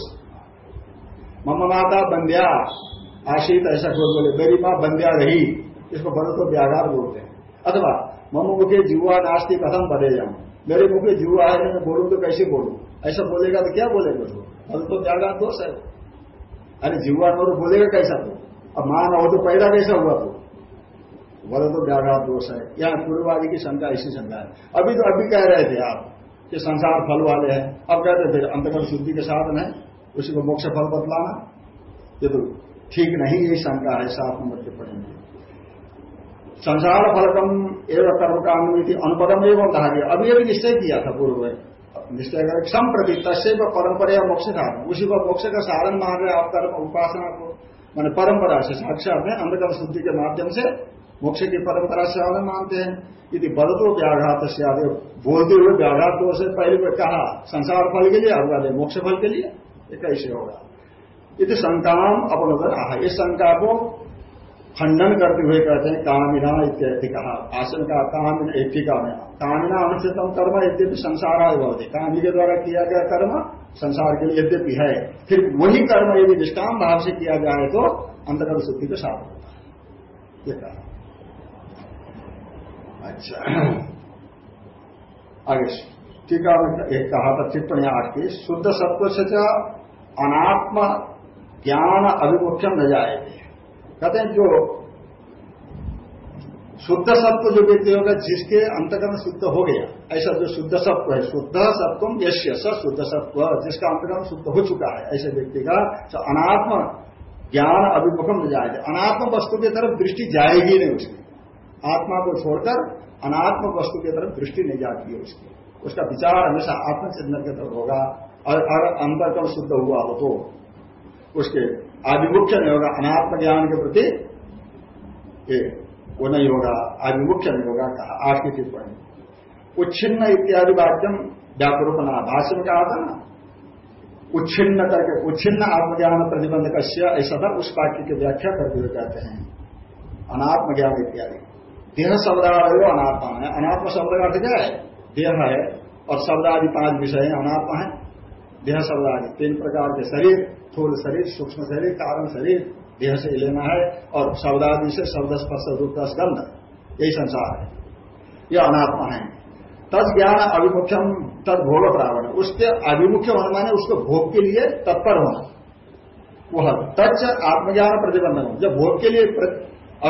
Speaker 1: मम माता बंध्या, आशीत ऐसा कोई बोले, मेरी माँ बंध्या रही, इसको बदतो व्याघार बोलते हैं। अथवा, मम मुखे जुआ नास्ती कथम बदे जाऊँ मेरे मुखे जुआ है, मैं बोलूँ तो कैसे बोलूँ? ऐसा बोलेगा तो क्या बोलेगा तो बदतो व्याघार दोष है। अरे जुआ न हो तो बोलेगा कैसा तो? अब माँ न हो तो पैदा कैसा हुआ तो? बोले तो व्याघात दोष है। यहाँ पूर्ववादी की शंका ऐसी शंका है। अभी तो अभी कह रहे थे आप कि संसार फल वाले हैं। अब कहते थे अंतर्गत शुद्धि के साधन है। उसी को मोक्ष फल बतलाना। ये तो ठीक नहीं यही शंका है। सात नंबर के पढ़ेंगे। संसार फलकम एवं कर्म कानुमिति अनुपदम एवं कहा गया। अभी अभी निश्चय किया था पूर्व में निश्चय कर। संप्रति तस्व परंपरा मोक्ष कारण उसी को मोक्ष का साधन मान रहे आप कर्म, उपासना को। मैंने परंपरा से साक्षात में अंधकर्म शुद्धि के माध्यम से मोक्ष की परंपरा से साधन मानते हैं। यदि बदतो व्याघात से आगे बोलते हुए व्याघात दोष से पहले कहा, संसार फल के लिए अब मोक्ष फल के लिए, ये कैसे होगा? यदि शंकाम अपनोदन आह। इस शंका को खंडन करते हुए कहते हैं, कामिना इत्यादि कहा। आसन का कामिन एथिका में कामिना अनुचितम कर्म यद्यपि संसार आय होते कामी के द्वारा किया गया कर्म संसार के लिए यद्यपि है। फिर वही कर्म यदि निष्काम भाव से किया जाए तो अंतर्गत शुद्धि के साथ होता है। ये कहा। अच्छा। आगे टीका एक कहा था टिप्पणी आठ की। शुद्ध सत्व से अनात्म ज्ञान अभिमुख्यम न जाए। कहते हैं, जो शुद्ध सत्व जो व्यक्ति होगा, जिसके अंतकरण शुद्ध हो गया, ऐसा जो शुद्ध सत्व है, शुद्ध सत्वम यश्य स शुद्ध सत्व, जिसका अंतकरण शुद्ध हो चुका है, ऐसे व्यक्ति का तो अनात्म ज्ञान अभिमुखम न जाएगा। अनात्म वस्तु की तरफ़ दृष्टि जाएगी नहीं उसकी। आत्मा को छोड़कर अनात्म वस्तु की तरफ़ दृष्टि नहीं जाती है उसकी। उसका विचार हमेशा आत्मचिंतन की तरफ़ होगा, और अंतरकरण शुद्ध हुआ हो तो उसके आभिमुख्य नहीं होगा अनात्म ज्ञान के प्रति वो नहीं होगा आभिमुख्य नहीं होगा कहा आज की टिप्पणी। उच्छिन्न इत्यादि वाक्यम व्यापरूपना भाष्य में कहा था ना? उच्छिन्न करके, उच्छिन्न आत्मज्ञान प्रतिबंध कश्य, ऐसा था, उस वाक्य की व्याख्या करते हुए कहते हैं। अनात्म ज्ञान इत्यादि। देह शब्दादि अनात्मा है। अनात्म शब्द का अर्थ क्या है? देह है। और शब्द आदि पाँच विषय अनात्मा है। देह शब्द आदि तीन प्रकार के शरीर स्थूल शरीर, सूक्ष्म शरीर, कारण शरीर, देह से लेना है और शब्दादि से शब्द स्पर्श रूप गंध। यही संसार है। यह अनात्मा है। तद ज्ञान अभिमुख्यम, तद भोग प्रावण। उसके अभिमुख्य होना माने उसको भोग के लिए तत्पर होना। वह तत्च आत्मज्ञान प्रतिबंधक। जब भोग के लिए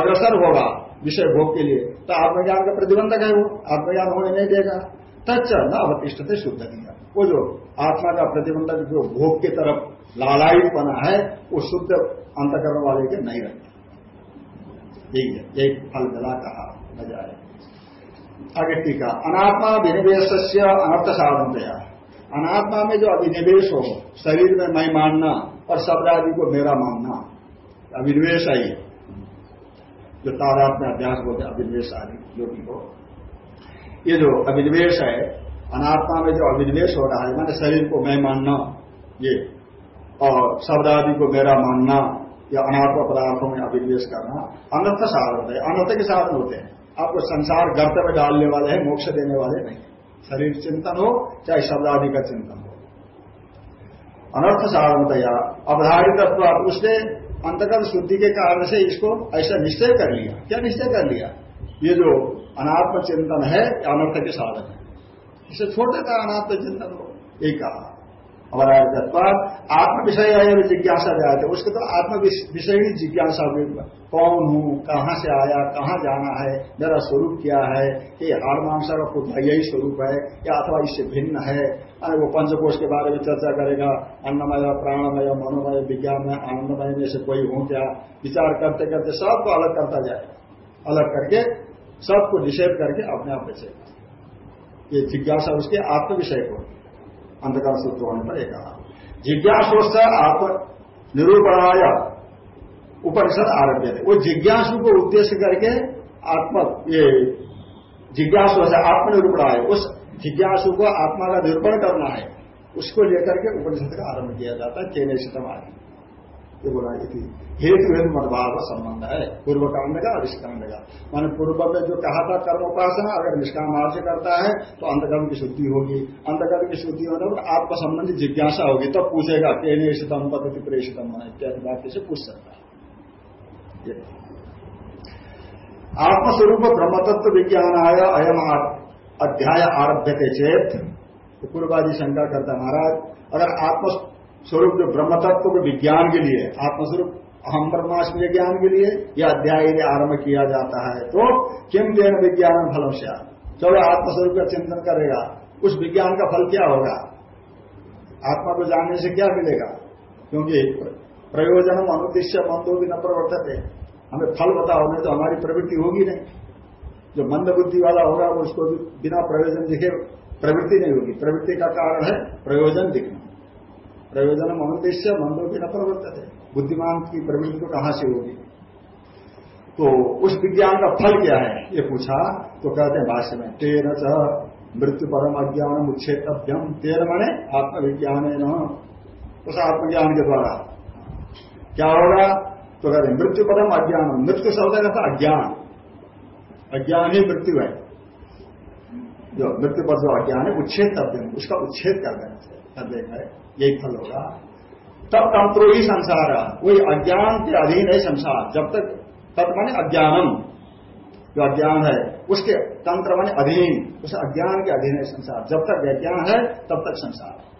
Speaker 1: अग्रसर होगा, विषय भोग के लिए तो आत्मज्ञान का प्रतिबंधक है वो। आत्मज्ञान होने नहीं देगा। तच्च न अवतिष्ठ शुद्ध दिया वो जो आत्मा का प्रतिबंधक जो भोग की तरफ़ लालायित बना है, वो शुद्ध अंतकरण वाले के नहीं रहते। यही है यही फल मिला कहा, न जाए। आगे टीका, अनात्मा विनिवेश अनर्थ साधन दिया अनात्मा में जो अभिनिवेश हो, शरीर में मैं मानना और शब्द को मेरा मानना अभिनिवेश आई जो तादात में अभ्यास बोलते अभिनिवेश आदि, जो भी हो। ये जो अभिनिवेश है, अनात्मा में जो अभिनिवेश हो रहा है, मैंने शरीर को मैं मानना, ये, और शब्द आदि को मेरा मानना, या अनात्म पदार्थों में अभिनिवेश करना, अनर्थ साधन है। अनर्थ के साधन होते हैं। आपको संसार गर्त में डालने वाले हैं, मोक्ष देने वाले नहीं। शरीर चिंतन हो, चाहे शब्द आदि का चिंतन हो। अनर्थ साधनतया अवधारित उसने अंतकर्म शुद्धि के कारण से इसको ऐसा निश्चय कर लिया। क्या निश्चय कर लिया? ये जो अनात्म चिंतन है, अनर्थ के साधन है। इसे छोड़ देता अनात्म चिंतन हो, एक कहा। आत्म विषय है जिज्ञासा जाते उसके तो आत्म विषय ही जिज्ञासा कौन हूँ, कहाँ से आया, कहाँ जाना है, मेरा स्वरूप क्या है? कि हाड़ मांसा का खुद यही स्वरूप है, या अथवा इससे भिन्न है? अरे वो पंचकोश के बारे में चर्चा करेगा। अन्नमय, प्राणमय, मनोमय विज्ञान में आनंदमय में से कोई हूँ क्या? विचार करते करते सबको अलग करता जाए। अलग करके सबको निषेध करके अपने आप बचेगा ये जिज्ञासा उसके आत्म विषय को अंधकार सूत्र होने पर एक कहा जिज्ञासोत्स आत्म निरूपणाय उपनिषद आरभ्य थे। वो जिज्ञासु को उद्देश्य करके आत्मा, ये जिज्ञासु से आत्मनिरूपणाय, उस जिज्ञासु को आत्मा का निरूपण करना है, उसको लेकर के उपनिषद का आरंभ किया जाता है चेन शीतम आदि ये बोला थी हेतु हेतु मतभाव का संबंध है। पूर्व कांड का निष्कांड का। माने पूर्व में जो कहा था कर्म उपासना, अगर निष्काम से करता है तो अंतकर्म की शुद्धि होगी। अंतकर्म की शुद्धि होने पर आपको संबंधित जिज्ञासा होगी। तब पूछेगा के निषितम पद्धति प्रेषितम इत्यादि बात से पूछ सकता है। आत्मस्वरूप ब्रह्मतत्व विज्ञान आया अयम अध्याय आरभ्य के चेत। तो पूर्वादि शंका करता महाराज, अगर आत्म स्वरूप जो ब्रह्म तत्व को विज्ञान के लिए, आत्मस्वरूप अहम ब्रह्मास्म ज्ञान के लिए यह अध्याय आरंभ किया जाता है। तो किम देन विज्ञान फलों से चलो आत्मस्वरूप का चिंतन करेगा। उस विज्ञान का फल क्या होगा? आत्मा को जानने से क्या मिलेगा? क्योंकि प्रयोजन अनुद्देश्य मंदो भी न है हमें फल बताओ, नहीं तो हमारी प्रवृत्ति होगी नहीं। जो मंद बुद्धि वाला होगा उसको बिना प्रयोजन दिखे प्रवृत्ति नहीं होगी। प्रवृत्ति का कारण है प्रयोजन दिखना। प्रयोजन अनुद्देश्य मंदो की न प्रवर्तित। है बुद्धिमान की प्रवृत्ति तो कहाँ से होगी? तो उस विज्ञान का फल क्या है? ये पूछा तो कहते हैं भाष्य में, तेन च मृत्यु परम अज्ञान उच्छेदभ्यम तेन मने आत्मविज्ञान उस आत्मज्ञान के द्वारा। क्या होगा? तो कहते हैं मृत्यु परम अज्ञान मृत्यु शब्द का था अज्ञान। अज्ञान ही मृत्यु है। जो मृत्यु पर जो अज्ञान है उच्छेद उसका उच्छेद कर देना है। यही फल होगा। तब तंत्रो ही संसार, वही अज्ञान के अधीन है संसार। जब तक तत् माने अज्ञानम, जो अज्ञान है, उसके तंत्र माने अधीन, उस अज्ञान के अधीन है संसार। जब तक अज्ञान है, तब तक संसार।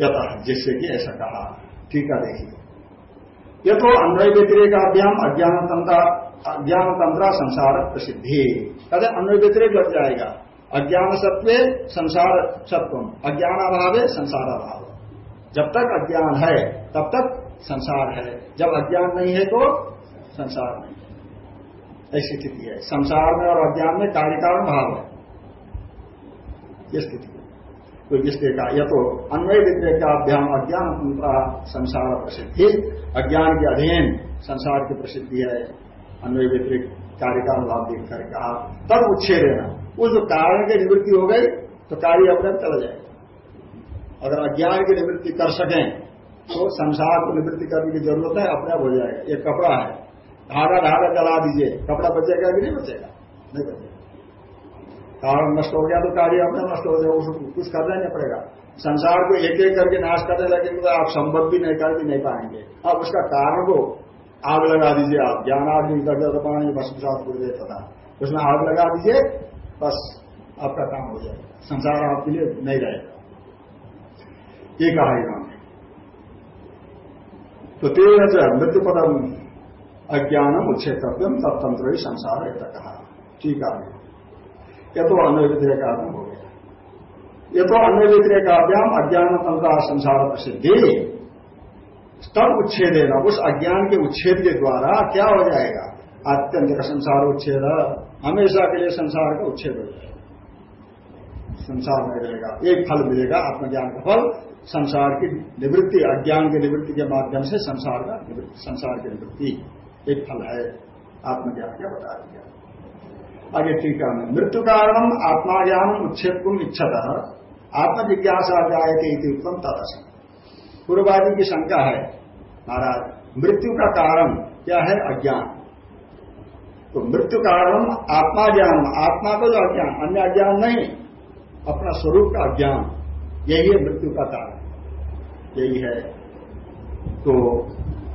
Speaker 1: यथा जिससे कि ऐसा कहा। ठीक है, देखिए। ये तो अन्वय व्यतिरेक अभ्याम, अज्ञान तंत्र अज्ञान तंत्र संसार प्रसिद्धि। कहते अन्वय व्यतिरेक लग जाएगा। अज्ञान सत्व संसार सत्व अज्ञान अभाव है संसार अभाव जब तक अज्ञान है, तब तक संसार है। जब अज्ञान नहीं है तो संसार नहीं है। ऐसी स्थिति है। संसार में और अज्ञान में कार्यकारण भाव है। ये स्थिति तो जिसके का यह तो अन्वय विद्य का अभ्याम अज्ञान संसार प्रसिद्धि। अज्ञान के अधीन संसार की प्रसिद्धि है। अन्वय व्यतिरिक का भाव देख कर आप तब उच्छेद है उस कारण की निवृत्ति हो गई तो कार्य अपने चला जाएगा। अगर अज्ञान की निवृत्ति कर सकें तो संसार को निवृत्ति करने की ज़रूरत है, अपने आप हो जाएगा। ये कपड़ा है। धागा धागा जला दीजिए। कपड़ा बचेगा कि नहीं बचेगा? नहीं बचेगा। कारण नष्ट हो गया तो कार्य अपने नष्ट हो जाएगा। उसको कुछ करना नहीं पड़ेगा। संसार को एक एक करके नाश करने लगे तो आप संभव भी नहीं, कर भी नहीं पाएँगे। अब उसका कारण को आग लगा दीजिए आप। ज्ञान करते तो पानी भस्म साथ पूरे पता उसमें आग लगा दीजिए, बस आपका काम हो जाएगा। संसार आपके लिए नहीं रहेगा। ये कहा इन्होंने तो तेरह से मृत्यु पदम अज्ञानम उच्छेदव्यम तब तंत्र ही संसार है कहा। ठीक है। यह तो अन्य व्यतिरेक आरंभ हो गया। ये तो अन्य व्यतिरेक अभ्याम अज्ञान तंत्र संसार प्रसिद्धि। तब उच्छेद है उस अज्ञान के उच्छेद के द्वारा क्या हो जाएगा? आत्यंत का संसार उच्छेद, हमेशा के लिए संसार का उच्छेद हो जाएगा। संसार में रहेगा, एक फल मिलेगा, आत्मज्ञान का फल, संसार की निवृत्ति, अज्ञान की निवृत्ति के माध्यम से संसार का संसार की निवृत्ति, एक फल है, आत्मज्ञान क्या बता दिया। आगे टीका में मृत्यु कारण आत्माज्ञान उच्छेद कुम इच्छत, आत्मजिज्ञासा जायते उत्तम तदस पूर्वादि की शंका है महाराज, मृत्यु का कारण क्या है? अज्ञान। तो मृत्यु कारण आत्मा ज्ञान, आत्मा का जो अज्ञान, अन्य अज्ञान नहीं, अपना स्वरूप का अज्ञान, यही है मृत्यु का कारण। यही है। तो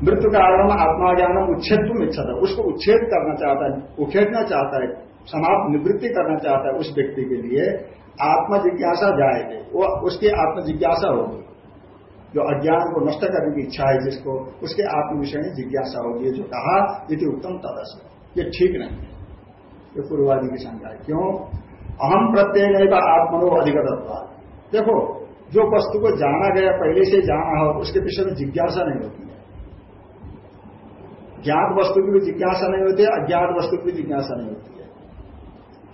Speaker 1: मृत्यु कारण आत्मा ज्ञान उच्छेद तुम इच्छा था। उसको उच्छेद करना चाहता है उखेड़ना चाहता है, समाप्त निवृत्ति करना चाहता है उस व्यक्ति के लिए, आत्मजिज्ञासा जाएगी वो, उसकी आत्मजिज्ञासा होगी। जो अज्ञान को नष्ट करने की इच्छा है जिसको, उसके आत्म विषय में जिज्ञासा होगी जो कहा यदि उत्तम तदस ये ठीक नहीं है। ये पूर्वादि की शंका है। क्यों? अहम प्रत्यय नहीं का आत्मनो अधिकतत्व देखो, जो वस्तु को जाना गया, पहले से जाना हो, उसके विषय में जिज्ञासा नहीं होती है। ज्ञात वस्तु की भी जिज्ञासा नहीं होती है, अज्ञात वस्तु की भी जिज्ञासा नहीं होती है।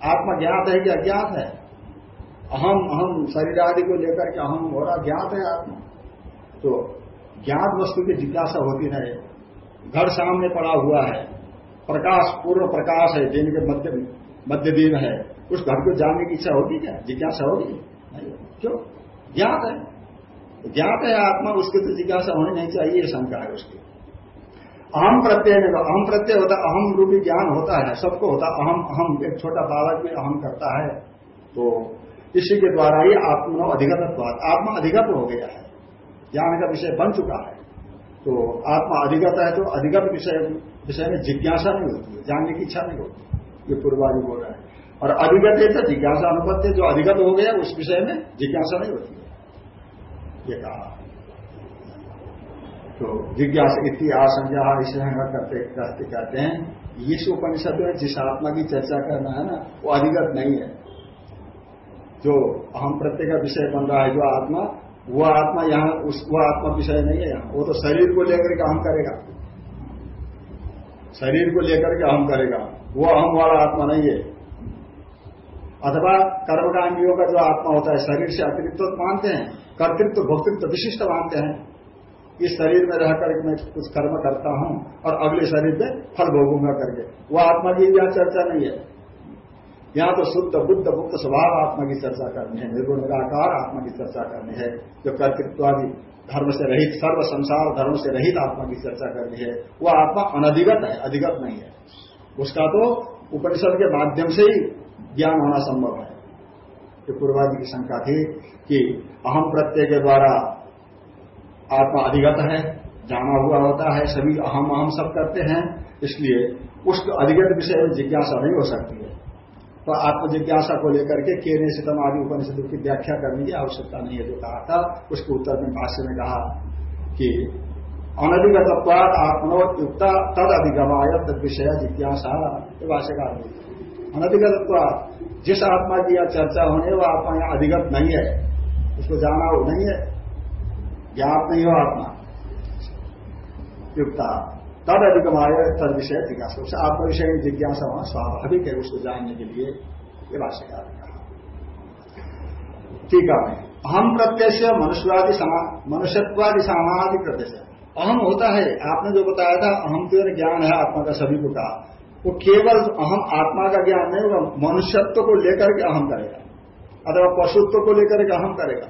Speaker 1: आत्मा ज्ञात है कि अज्ञात है? अहम अहम शरीर आदि को लेकर के अहम हो रहा ज्ञात है आत्मा। तो ज्ञात वस्तु की जिज्ञासा होती नहीं घर सामने पड़ा हुआ है। प्रकाश पूर्व प्रकाश है। दिन के मध्य मध्य दिन है। उस घर को जानने की इच्छा होगी क्या? जिज्ञासा होगी? नहीं क्यों? ज्ञात है। ज्ञात है आत्मा, उसकी तो जिज्ञासा होनी नहीं चाहिए शंका है उसकी। अहम प्रत्यय में अहम प्रत्यय होता है अहम रूपी ज्ञान होता है। सबको होता है अहम अहम, एक छोटा बालक भी अहम करता है। तो इसी के द्वारा ही आत्मा अधिगत आत्मा अधिगत हो गया है। ज्ञान का विषय बन चुका है। तो आत्मा अधिगत है तो अधिगत विषय विषय में जिज्ञासा नहीं होती है, जानने की इच्छा नहीं होती ये पूर्वादि बोल रहा है। और अधिगत है तो जिज्ञासा अनुपत्य जो अधिगत हो गया, उस विषय में जिज्ञासा नहीं होती है। ये कहा। तो जिज्ञासा इतनी आशंका इसे करते कहते कहते हैं। इस उपनिषद में जिस आत्मा की चर्चा करना है ना, वो अधिगत नहीं है। जो अहम प्रत्यय का विषय बन रहा है, जो आत्मा वो आत्मा यहाँ वो आत्मा विषय नहीं है यहाँ। वो तो शरीर को लेकर के अहम करेगा। शरीर को लेकर के अहम करेगा। वो अहम वाला आत्मा नहीं है। अथवा कर्मकांडियों का जो आत्मा होता है, शरीर से अतिरिक्त तो मानते हैं, कर्तृत्व, भोक्तृत्व विशिष्ट मानते हैं। इस शरीर में रह करके मैं कुछ कर्म करता हूँ और अगले शरीर में फल भोगूँगा करके। वो आत्मा की यहाँ चर्चा नहीं है। यहाँ तो शुद्ध बुद्ध मुक्त स्वभाव आत्मा की चर्चा करनी है निर्गुण निराकार आत्मा की चर्चा करनी है, जो कर्तृत्वादि धर्म से रहित, सर्व संसार धर्म से रहित आत्मा की चर्चा करनी है, वो आत्मा अनधिगत है, अधिगत नहीं है। उसका तो उपनिषद के माध्यम से ही ज्ञान होना संभव है। ये पूर्वादि की शंका थी कि अहम प्रत्यय के द्वारा आत्मा अधिगत है, जाना हुआ होता है, सभी अहम अहम सब करते हैं, इसलिए उस अधिगत विषय जिज्ञासा नहीं हो सकती है। तो आत्म जिज्ञासा को लेकर के केने सितम आदि उपनिषद की व्याख्या करने की आवश्यकता नहीं है, जो कहा था, उसके उत्तर में भाष्य में कहा कि अनधिगतत्वाद आत्मनोयुक्ता तद अधिगमाय तद विषय जिज्ञासा ये भाष्यकार अनधिगतत्वाद जिस आत्मा की चर्चा होने वो आत्मा यहाँ अधिगत नहीं है, उसको जाना हो नहीं है। ज्ञात नहीं हो आत्मा। युक्ता। तद अधिकमाय तद विषय जिज्ञासा आत्म विषय जिज्ञासा वहाँ स्वाभाविक है, उसको जानने के लिए ये भाष्यकार ने कहा ठीक है अहम प्रत्यय मनुष्यवादी मनुष्यत्वादि सामाजिक प्रत्यय अहम होता है, आपने जो बताया था अहम तो ज्ञान है, आत्मा का सभी को कहा वो केवल अहम आत्मा का ज्ञान नहीं होगा, मनुष्यत्व को लेकर के अहम करेगा। अथवा पशुत्व को लेकर के अहम करेगा।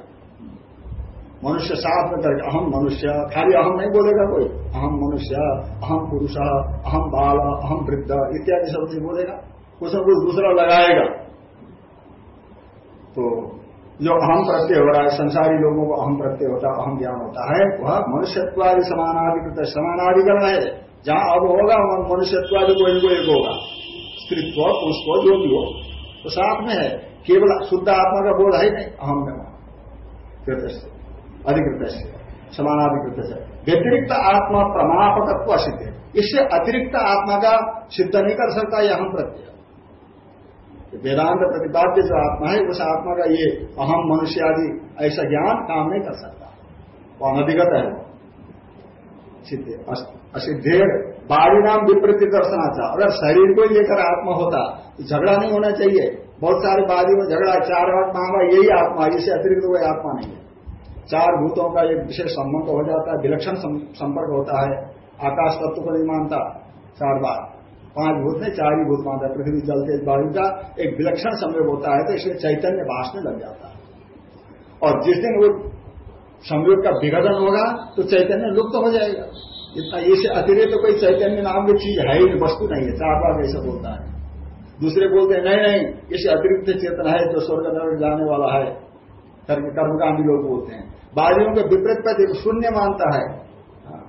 Speaker 1: मनुष्य साथ में करके अहम मनुष्य। खाली अहम नहीं बोलेगा कोई। अहम मनुष्य अहम पुरुष अहम बाल अहम वृद्ध, इत्यादि सब चीज़ बोलेगा। कुछ न कुछ दूसरा लगाएगा। तो जो अहम प्रत्यय हो रहा है, संसारी लोगों को अहम प्रत्यय होता है अहम ज्ञान होता है, वह मनुष्यत्वादि समानाधिकृत, समानाधिकरण है। जहाँ अब होगा, वहाँ कोई को इनको एक होगा। स्त्रीत्व पुरुषत्व जो भी हो। तो साथ में है। केवल शुद्ध आत्मा का बोध है नहीं अहम में। कृत से समानाधिकृत से व्यतिरिक्त आत्मा प्रमापकत्व असिद्ध है इससे अतिरिक्त आत्मा का सिद्ध नहीं कर सकता यह हम प्रत्यय। वेदांत प्रतिपाद्य जो आत्मा है, उस आत्मा का ये अहम मनुष्य आदि ऐसा ज्ञान काम नहीं कर सकता। वो अनधिगत है। सिद्धे असिद्धेर बाड़ी नाम विपरीत दर्शन आता अगर शरीर को लेकर आत्मा होता तो झगड़ा नहीं होना चाहिए। बहुत सारे बादी में झगड़ा, चार आत्मा यही आत्मा इससे अतिरिक्त कोई आत्मा नहीं है। चार भूतों का एक विशेष संबंध हो जाता है, विलक्षण संपर्क होता है, आकाश तत्व को नहीं मानता, चार बार। पाँच भूत नहीं, चार ही भूत मानता है, पृथ्वी जल तेज वायु का एक विलक्षण संयोग होता है तो इसमें चैतन्य भाषण लग जाता है। और जिस दिन वो संयोग का विघटन होगा तो चैतन्य लुप्त हो जाएगा। इतना, इसे अतिरिक्त तो कोई चैतन्य नाम की चीज़ है ही वस्तु नहीं है, चार बार ऐसा बोलता है। दूसरे बोलते हैं, नहीं नहीं, इसे अतिरिक्त चेतन है, जो स्वर्ग जाने वाला है कर्मकांडी लोग बोलते हैं। बाजियों के विपरीत पर शून्य मानता है हाँ।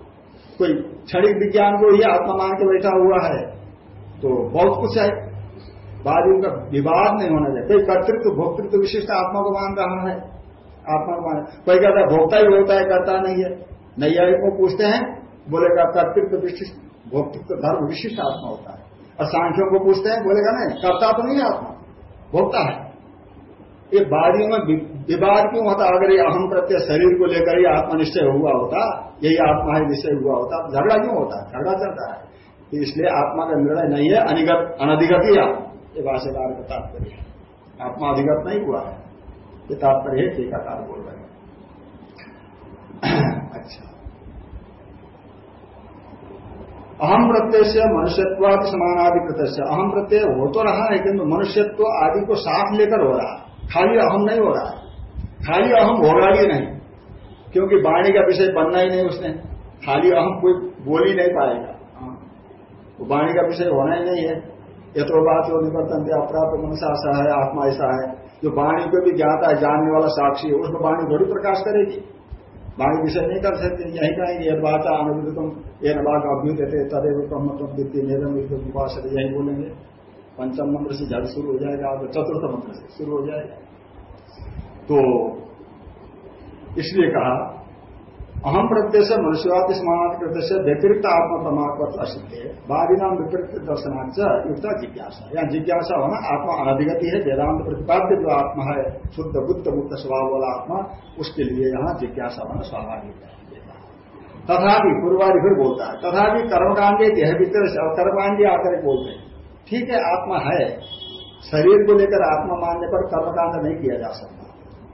Speaker 1: कोई क्षणिक विज्ञान को ही आत्मा मान के बैठा हुआ है तो बहुत कुछ है। बाद का विवाद नहीं होना चाहिए। कोई कर्तृत्व, भोक्तृत्व विशिष्ट आत्मा को मान रहा है, आत्मा को मान कोई कहता है, भोक्ता ही होता है, करता नहीं है। नैयायिक को पूछते हैं बोलेगा कर्तृत्व विशिष्ट, भोक्तृत्व धर्म विशिष्ट आत्मा होता है। और सांख्यों को पूछते हैं बोलेगा नहीं, करता तो नहीं आत्मा, भोक्ता है। ये वादियों में विवाद क्यों होता अगर ये अहम प्रत्यय शरीर को लेकर ही आत्मनिश्चय हुआ होता, यही आत्मा ही निश्चय हुआ होता झगड़ा क्यों होता है? झगड़ा चलता है। तो इसलिए आत्मा का निर्णय नहीं है, अनिगत, अनधिगत ही ये भाष्यकार का तात्पर्य है। आत्मा अधिगत नहीं हुआ है। ये तात्पर्य है, टीकाकार बोल रहे हैं। *clears throat* अच्छा। अहम प्रत्यय से मनुष्यत्वादि समानाधिकृत से अहम प्रत्यय हो तो रहा है किंतु मनुष्यत्व आदि को साथ लेकर हो रहा। खाली अहम नहीं हो रहा है। खाली अहम होगा ही नहीं, क्योंकि वाणी का विषय बनना ही नहीं उसने। खाली अहम कोई बोल ही नहीं पाएगा। वो वाणी का विषय होना ही नहीं है। यथो बात जो निवर्तन अप्राप्त मनुष्य ऐसा है, आत्मा ऐसा है। जो वाणी को भी ज्ञाता है, जानने वाला साक्षी है, उसमें वाणी थोड़ी प्रकाश करेगी। वाणी विषय नहीं कर सकते, यही कहेंगे, यद बात अनुविधुतम ये नवाग अभ्युत थे तदेव ब्रह्मत्म वित्तीय नेदम विपास यही बोलेंगे। पंचम मंत्र से झड़ शुरू हो जाएगा चतुर्थ मंत्र से शुरू हो जाएगा। तो इसलिए कहा अहम प्रत्यय से मनुष्यवाद स्मार्ट कृत्य से व्यतिरिक्त आत्मा प्रमाणपत्र असिद्ध है बादी नाम विपरीत दर्शनाच युक्त जिज्ञासा। या जिज्ञासा होना आत्मा अनधिगति है, वेदांत प्रतिपाद्य जो आत्मा है, शुद्ध बुद्ध मुक्त स्वभाव वाला आत्मा, उसके लिए यहाँ जिज्ञासा होना स्वाभाविक है। तथापि पूर्वादि फिर बोलता है, तथापि कर्मकांडी देह भीतर कर्मकांडी आकर बोलते हैं। ठीक है, आत्मा है, शरीर को लेकर आत्मा मानने पर कर्मकांड नहीं किया जा सकता।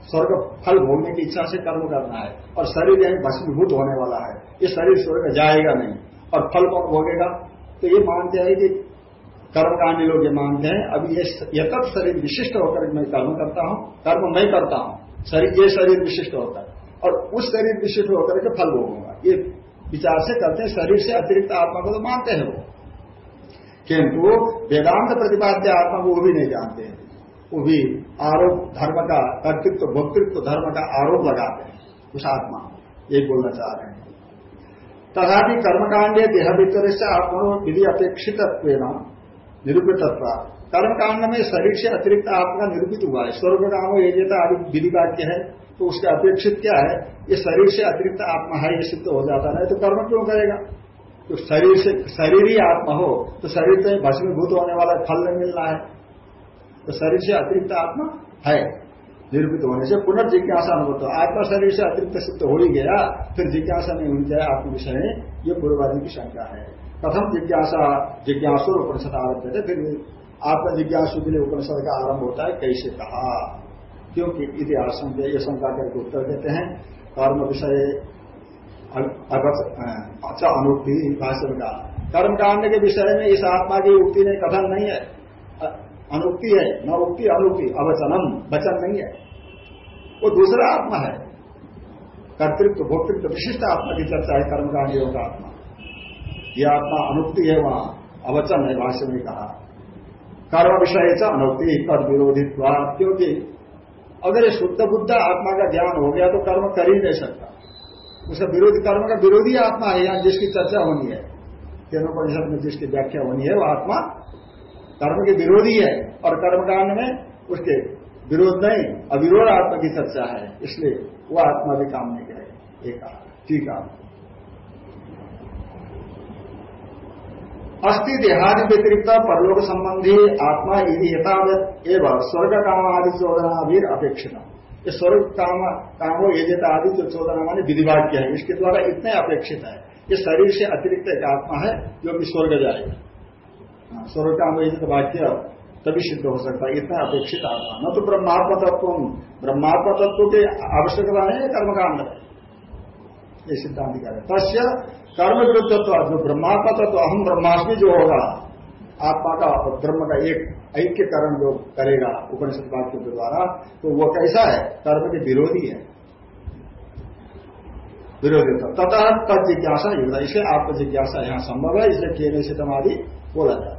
Speaker 1: स्वर्ग फल भोगने की इच्छा से कर्म करना है और शरीर यही भस्मीभूत होने वाला है। ये शरीर स्वर्ग जाएगा नहीं और फल कौन भोगेगा? तो ये मानते हैं कि कर्मकांडी लोग ये मानते हैं। अभी ये तब शरीर विशिष्ट होकर मैं कर्म करता हूँ, कर्म मैं करता हूँ। शरीर, ये शरीर विशिष्ट होता है और उस शरीर विशिष्ट होकर के फल भोगूँगा। ये विचार से करते हैं, शरीर से अतिरिक्त आत्मा को तो मानते हैं वो। किंतु वेदांत प्रतिपाद्य आत्मा को वो भी नहीं जानते हैं। वो भी आरोप धर्म का, कर्तृत्व, भोक्तृत्व धर्म का आरोप लगाते हैं। उस आत्मा ये बोलना चाह रहे हैं। तथापि कर्मकांडे देह भीतर से आत्मा विधि अपेक्षित निरूपित कर्मकांड में शरीर से अतिरिक्त आत्मा निरूपित हुआ है। स्वर्ग काम ये जेता आदि विधि वाक्य है तो उसके अपेक्षित क्या है? ये शरीर से अतिरिक्त आत्मा है, ये सिद्ध हो जाता है तो कर्म क्यों करेगा? तो शरीर से, शरीर ही आत्मा हो तो शरीर से भस्मीभूत होने वाला फल नहीं मिलना है। तो शरीर से अतिरिक्त आत्मा है। निरूपित होने से पुनर्जिज्ञासा अनुभव आत्मा शरीर से अतिरिक्त सिद्ध हो ही गया, फिर जिज्ञासा नहीं होनी चाहिए आत्म विषय ये पूर्ववादी की शंका है। प्रथम जिज्ञासा, जिज्ञासु और उपनिषद आरभ थे फिर आत्म जिज्ञासु के लिए उपनिषद का आरंभ होता है, कैसे कहा? क्योंकि इतिहास ये शंका करके उत्तर देते हैं। कर्म विषय अच्छा अनुक्ति भाषण का कर्मकांड के विषय में इस आत्मा की उक्ति नहीं कथन नहीं है। अनुक्ति है, न उक्ति, अनुक्ति, अवचनम, वचन नहीं है। वो दूसरा आत्मा है। कर्तृत्व, भोक्तृत्व, विशिष्ट आत्मा की चर्चा है, कर्मकांडियों का आत्मा। ये आत्मा अनुक्ति है वहाँ, अवचन है, भाष्य में कहा। कर्म विषय से अनुक्ति कर विरोधित्व क्योंकि अगर ये शुद्ध बुद्ध आत्मा का ज्ञान हो गया तो कर्म कर ही नहीं सकता। उसका विरोधी, कर्म का विरोधी आत्मा है, यहाँ जिसकी चर्चा होनी है। तीनों परिषद में जिसकी व्याख्या होनी है वह आत्मा कर्म के विरोधी है और कर्मकांड में उसके विरोध नहीं, अविरोध आत्मा की चर्चा है, इसलिए वो आत्मा भी काम नहीं करेगा एक ठीक है। अस्थि देहादि व्यतिरिक्त परलोक संबंधी आत्मा यदि यथावत एवं स्वर्ग काम आदि चोदना भी अपेक्षित ये स्वर्ग काम कामो यजता आदि जो चोदना माने विधिवाक्य है, इसके द्वारा इतने अपेक्षित है। ये शरीर से अतिरिक्त एक आत्मा है जो कि स्वर्ग जाएगा। अमृत वाक्य तभी सिद्ध हो सकता है। इतना अपेक्षित आत्मा। न तो ब्रह्मात्म तत्व ब्रह्मात्म तत्व की आवश्यकता है कर्मकांड है। ये सिद्धांत क्या है। तस्य कर्म विरुद्धत्व जो ब्रह्मात्मा तत्व अहम ब्रह्मास्मि जो होगा, आत्मा का और ब्रह्म का एक ऐक्यकरण जो करेगा, उपनिषद वाक्य के द्वारा तो वो कैसा है? कर्म के विरोधी है। विरोधी तथा तद जिज्ञासा युद्ध इसे आपको जिज्ञासा यहाँ संभव है, इसलिए केने से बोला जाता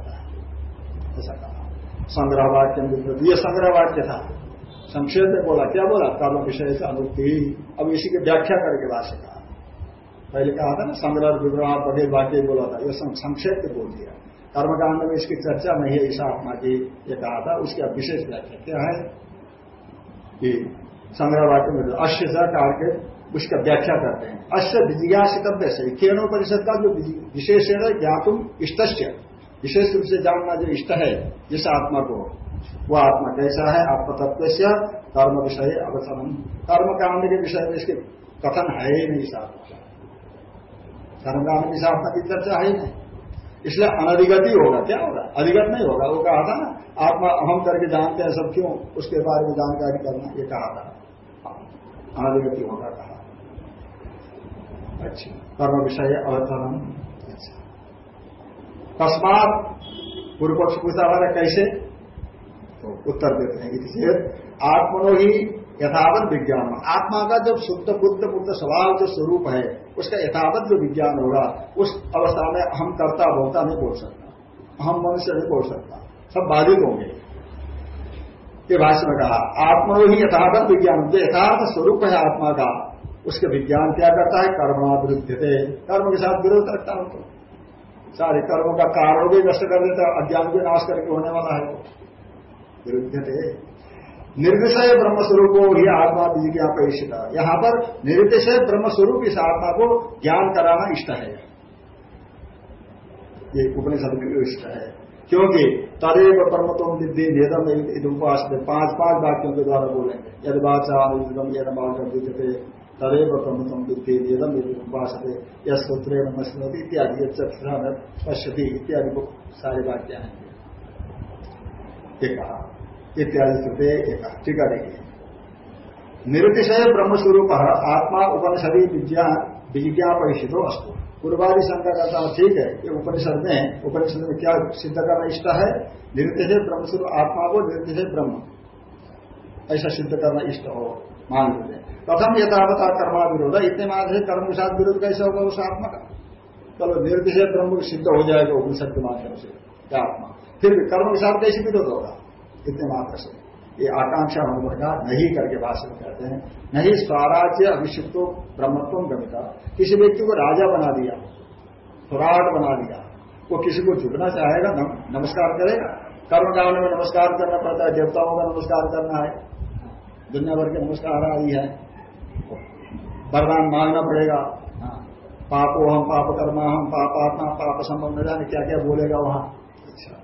Speaker 1: ऐसा कहा। संग्रह वाक्य ये संग्रह वाक्य था। संक्षेप में बोला, क्या बोला? कर्म विषय से अनुक्ति। अब इसी की व्याख्या करके भाष्य कहा। पहले कहा था ना, संग्रह विग्रह बगैर वाक्य बोला था। यह संक्षेप बोल दिया। कर्मकांड में इसकी चर्चा नहीं है ईशा आत्मा की ये कहा था। उसकी अब विशेष व्याख्या क्या है? कि संग्रह वाक्य में अश्य कार के उसका व्याख्या करते हैं। अश्य विजिज्ञासितव्य से केनो परिषद का जो विशेष है, ज्ञातुम इष्ट विशेष रूप से जानना जो इष्ट है, जिस आत्मा को, वो आत्मा कैसा है आत्मतत्व से कर्म विषय अवसरम। कर्म कांड के विषय में इसके कथन है ही नहीं साथ कर्मकांड की। साधना की चर्चा है ही नहीं। इसलिए अनधिगति होगा, क्या होगा? अधिगत नहीं होगा, वो कहा था ना, आत्मा अहम करके जानते हैं सब क्यों, उसके बारे में जानकारी करना, ये कहा था। अनधिगति होगा, कहा। अच्छा कर्म विषय अच्छा तस्मात पूर्व पक्ष पूछा हमारा कैसे? तो उत्तर देते हैं इसलिए आत्मनो ही यथावत विज्ञान आत्मा का जब शुद्ध, बुद्ध बुद्ध स्वभाव जो स्वरूप है, उसका यथावत जो विज्ञान होगा, उस अवस्था में हम कर्ता, भोक्ता नहीं बोल सकता। हम मनुष्य नहीं बोल सकता। सब बाधित होंगे। ये भाष्य में कहा आत्मा ही यथावत विज्ञान जो यथार्थ स्वरूप है आत्मा का, उसके विज्ञान क्या करता है? कर्मणा विरुद्ध थे। कर्म के साथ विरोध रखता है तो। सारे कर्मों का कारण भी नष्ट कर देता है, अज्ञान भी नाश करके होने वाला है। विरुद्ध थे। निर्विषय ब्रह्मस्वरूप को ही आत्मा विज्ञापित यहाँ पर निर्विषय ब्रह्मस्वरूप इस आत्मा को ज्ञान कराना इष्ट है। ये उपनिषद इष्ट है। क्योंकि तदेव परमतोम विद्धि भेदम उपास पाँच पाँच वाक्यों के द्वारा बोलेंगे। यद बाचादम यद बाचते तदेव परमतम विद्धि भेदम उपास यह सूत्र नमस्मति इत्यादि चक्षुरा पश्यति इत्यादि सारे वाक्य हैं ये कहा इत्यादि श्रुते एक। टीका देखिए निरतिशय ब्रह्म स्वरूप आत्मा उपनिषदी विज्ञापनिषितो अस्तु। पूर्वादि शंका करता ठीक है ये उपनिषद में उपनिषद में क्या सिद्ध करना इष्ट है? निरतिशय ब्रह्मस्वरूप आत्मा को निरतिशय ब्रह्म ऐसा सिद्ध करना इष्ट हो, मान लेते हैं प्रथम यथावता कर्मा विरोध है इतने मात्र से कर्म के साथ विरोध कैसे होगा उस आत्मा का? चलो निर्दिशय ब्रह्म सिद्ध हो जाएगा उपनिषद के माध्यम से, क्या आत्मा? फिर भी कर्म के साथ कैसे विरोध होगा? इतने मात्र से। ये आकांक्षा होने का नहीं करके भाषण कहते हैं। नहीं, स्वराज्य, अभिषिक्तो, ब्रह्मत्व गमिता। किसी व्यक्ति को राजा बना दिया स्वराट बना दिया, वो किसी को झुकना चाहेगा नमस्कार करेगा। कर्म कांड में नमस्कार करना पड़ता है, देवताओं का नमस्कार करना है। दुनिया भर के नमस्कार आदि है। वरदान मांगना पड़ेगा। हाँ। पापो हम पाप कर्मा, हम पाप आत्मा, पाप संबंध न जाने क्या क्या बोलेगा वहाँ। अच्छा।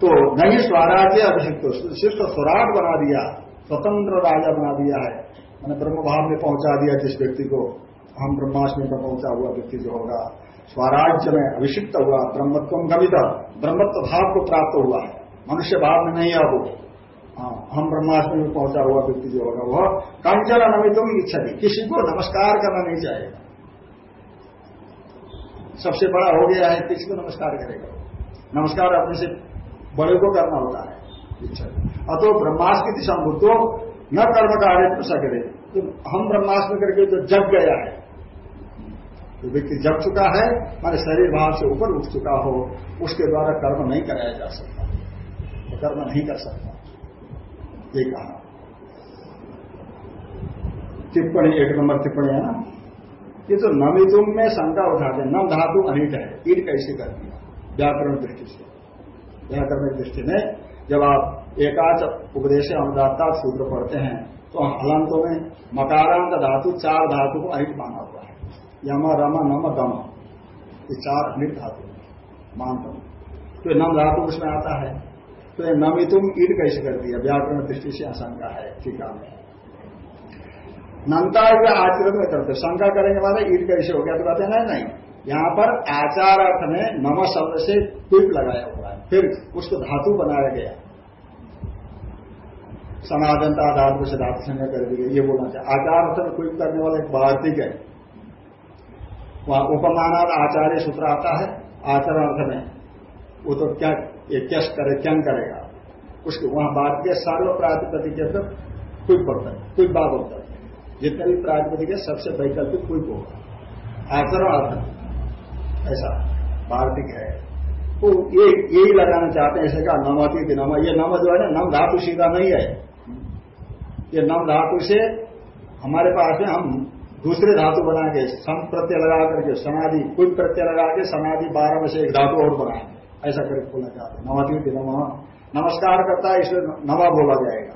Speaker 1: तो नहीं, स्वराज्य अभिषिक्त सिर्फ़ स्वराट बना दिया, स्वतंत्र राजा बना दिया है। मैंने ब्रह्म भाव में पहुँचा दिया जिस व्यक्ति को। हम ब्रह्माष्टमी में पहुँचा हुआ व्यक्ति जो होगा। स्वराज्य में अभिषिक्त हुआ, ब्रह्मत्व गमित, ब्रह्मत्व भाव को प्राप्त हुआ है। मनुष्य भाव में नहीं वो हाँ हम ब्रह्माष्टमी में पहुँचा हुआ व्यक्ति जो होगा, वह कंचन की इच्छा थी किसी को नमस्कार करना नहीं चाहेगा सबसे बड़ा हो गया है, किसी को नमस्कार करेगा। नमस्कार अपने से बड़े को करना होता है इच्छा अतो ब्रह्मास्त्र संबुद्धो, न कर्म कार्य कर तो हम ब्रह्मास्त्र करके तो जग गया है, जो व्यक्ति जग चुका है हमारे शरीर भाव से ऊपर उठ चुका हो, उसके द्वारा कर्म नहीं कराया जा सकता। तो कर्म नहीं कर सकता। ये कहा। टिप्पणी, एक नंबर टिप्पणी है ना? ये तो नमितुम में शंका उठाते नम धातु अनिट है। ईट कैसे कर दिया? व्याकरण दृष्टि से। व्याकरण दृष्टि में जब आप एकाच उपदेश अनुदाता सूत्र पढ़ते हैं तो हलंतों में मकारांत धातु चार धातु को अहित माना हुआ है। यम, रम, नम, दम। ये चार अनिट धातु मानता हूँ। तो नम धातु उसमें आता है? तो नमितुम ईट कैसे कर दिया। व्याकरण दृष्टि से आशंका है टीका में नंता आचरण में करते। शंका करेंगे वाले ईट कैसे हो गया तो कहते हैं, नहीं यहाँ पर आचार अर्थ में नम शब्द से क्विप लगाया हुआ है। फिर उसको धातु बनाया गया। सनातनता धातु से धातु संज्ञा कर दी गई। ये बोलना चाहिए। आचार अर्थ में क्विप करने वाला एक वार्तिक है। वहाँ उपमानाद आचार्य सूत्र आता है आचरण अर्थ में। वो तो क्या ये कैश करे क्या करेगा। उसके वहाँ बात के सर्व के अंदर क्विप पड़ता है कोई बात होता है जितने भी प्रातिपतिक है सबसे वैकल्पिक क्विप होगा। आचरण अर्थ ऐसा वार्तिक है। तो ये यही लगाना चाहते हैं, ऐसे कहा नमती थी नम, ये नम जो है ना, नम धातु सीधा नहीं है। ये नम धातु से हमारे पास में हम दूसरे धातु बना के, सम प्रत्यय लगा करके, समाधि कुछ प्रत्यय लगा के समाधि बारह में से एक धातु और बनाए ऐसा करके बोलना चाहते नमती नम नमस्कार करता है, इसलिए नमा बोला जाएगा।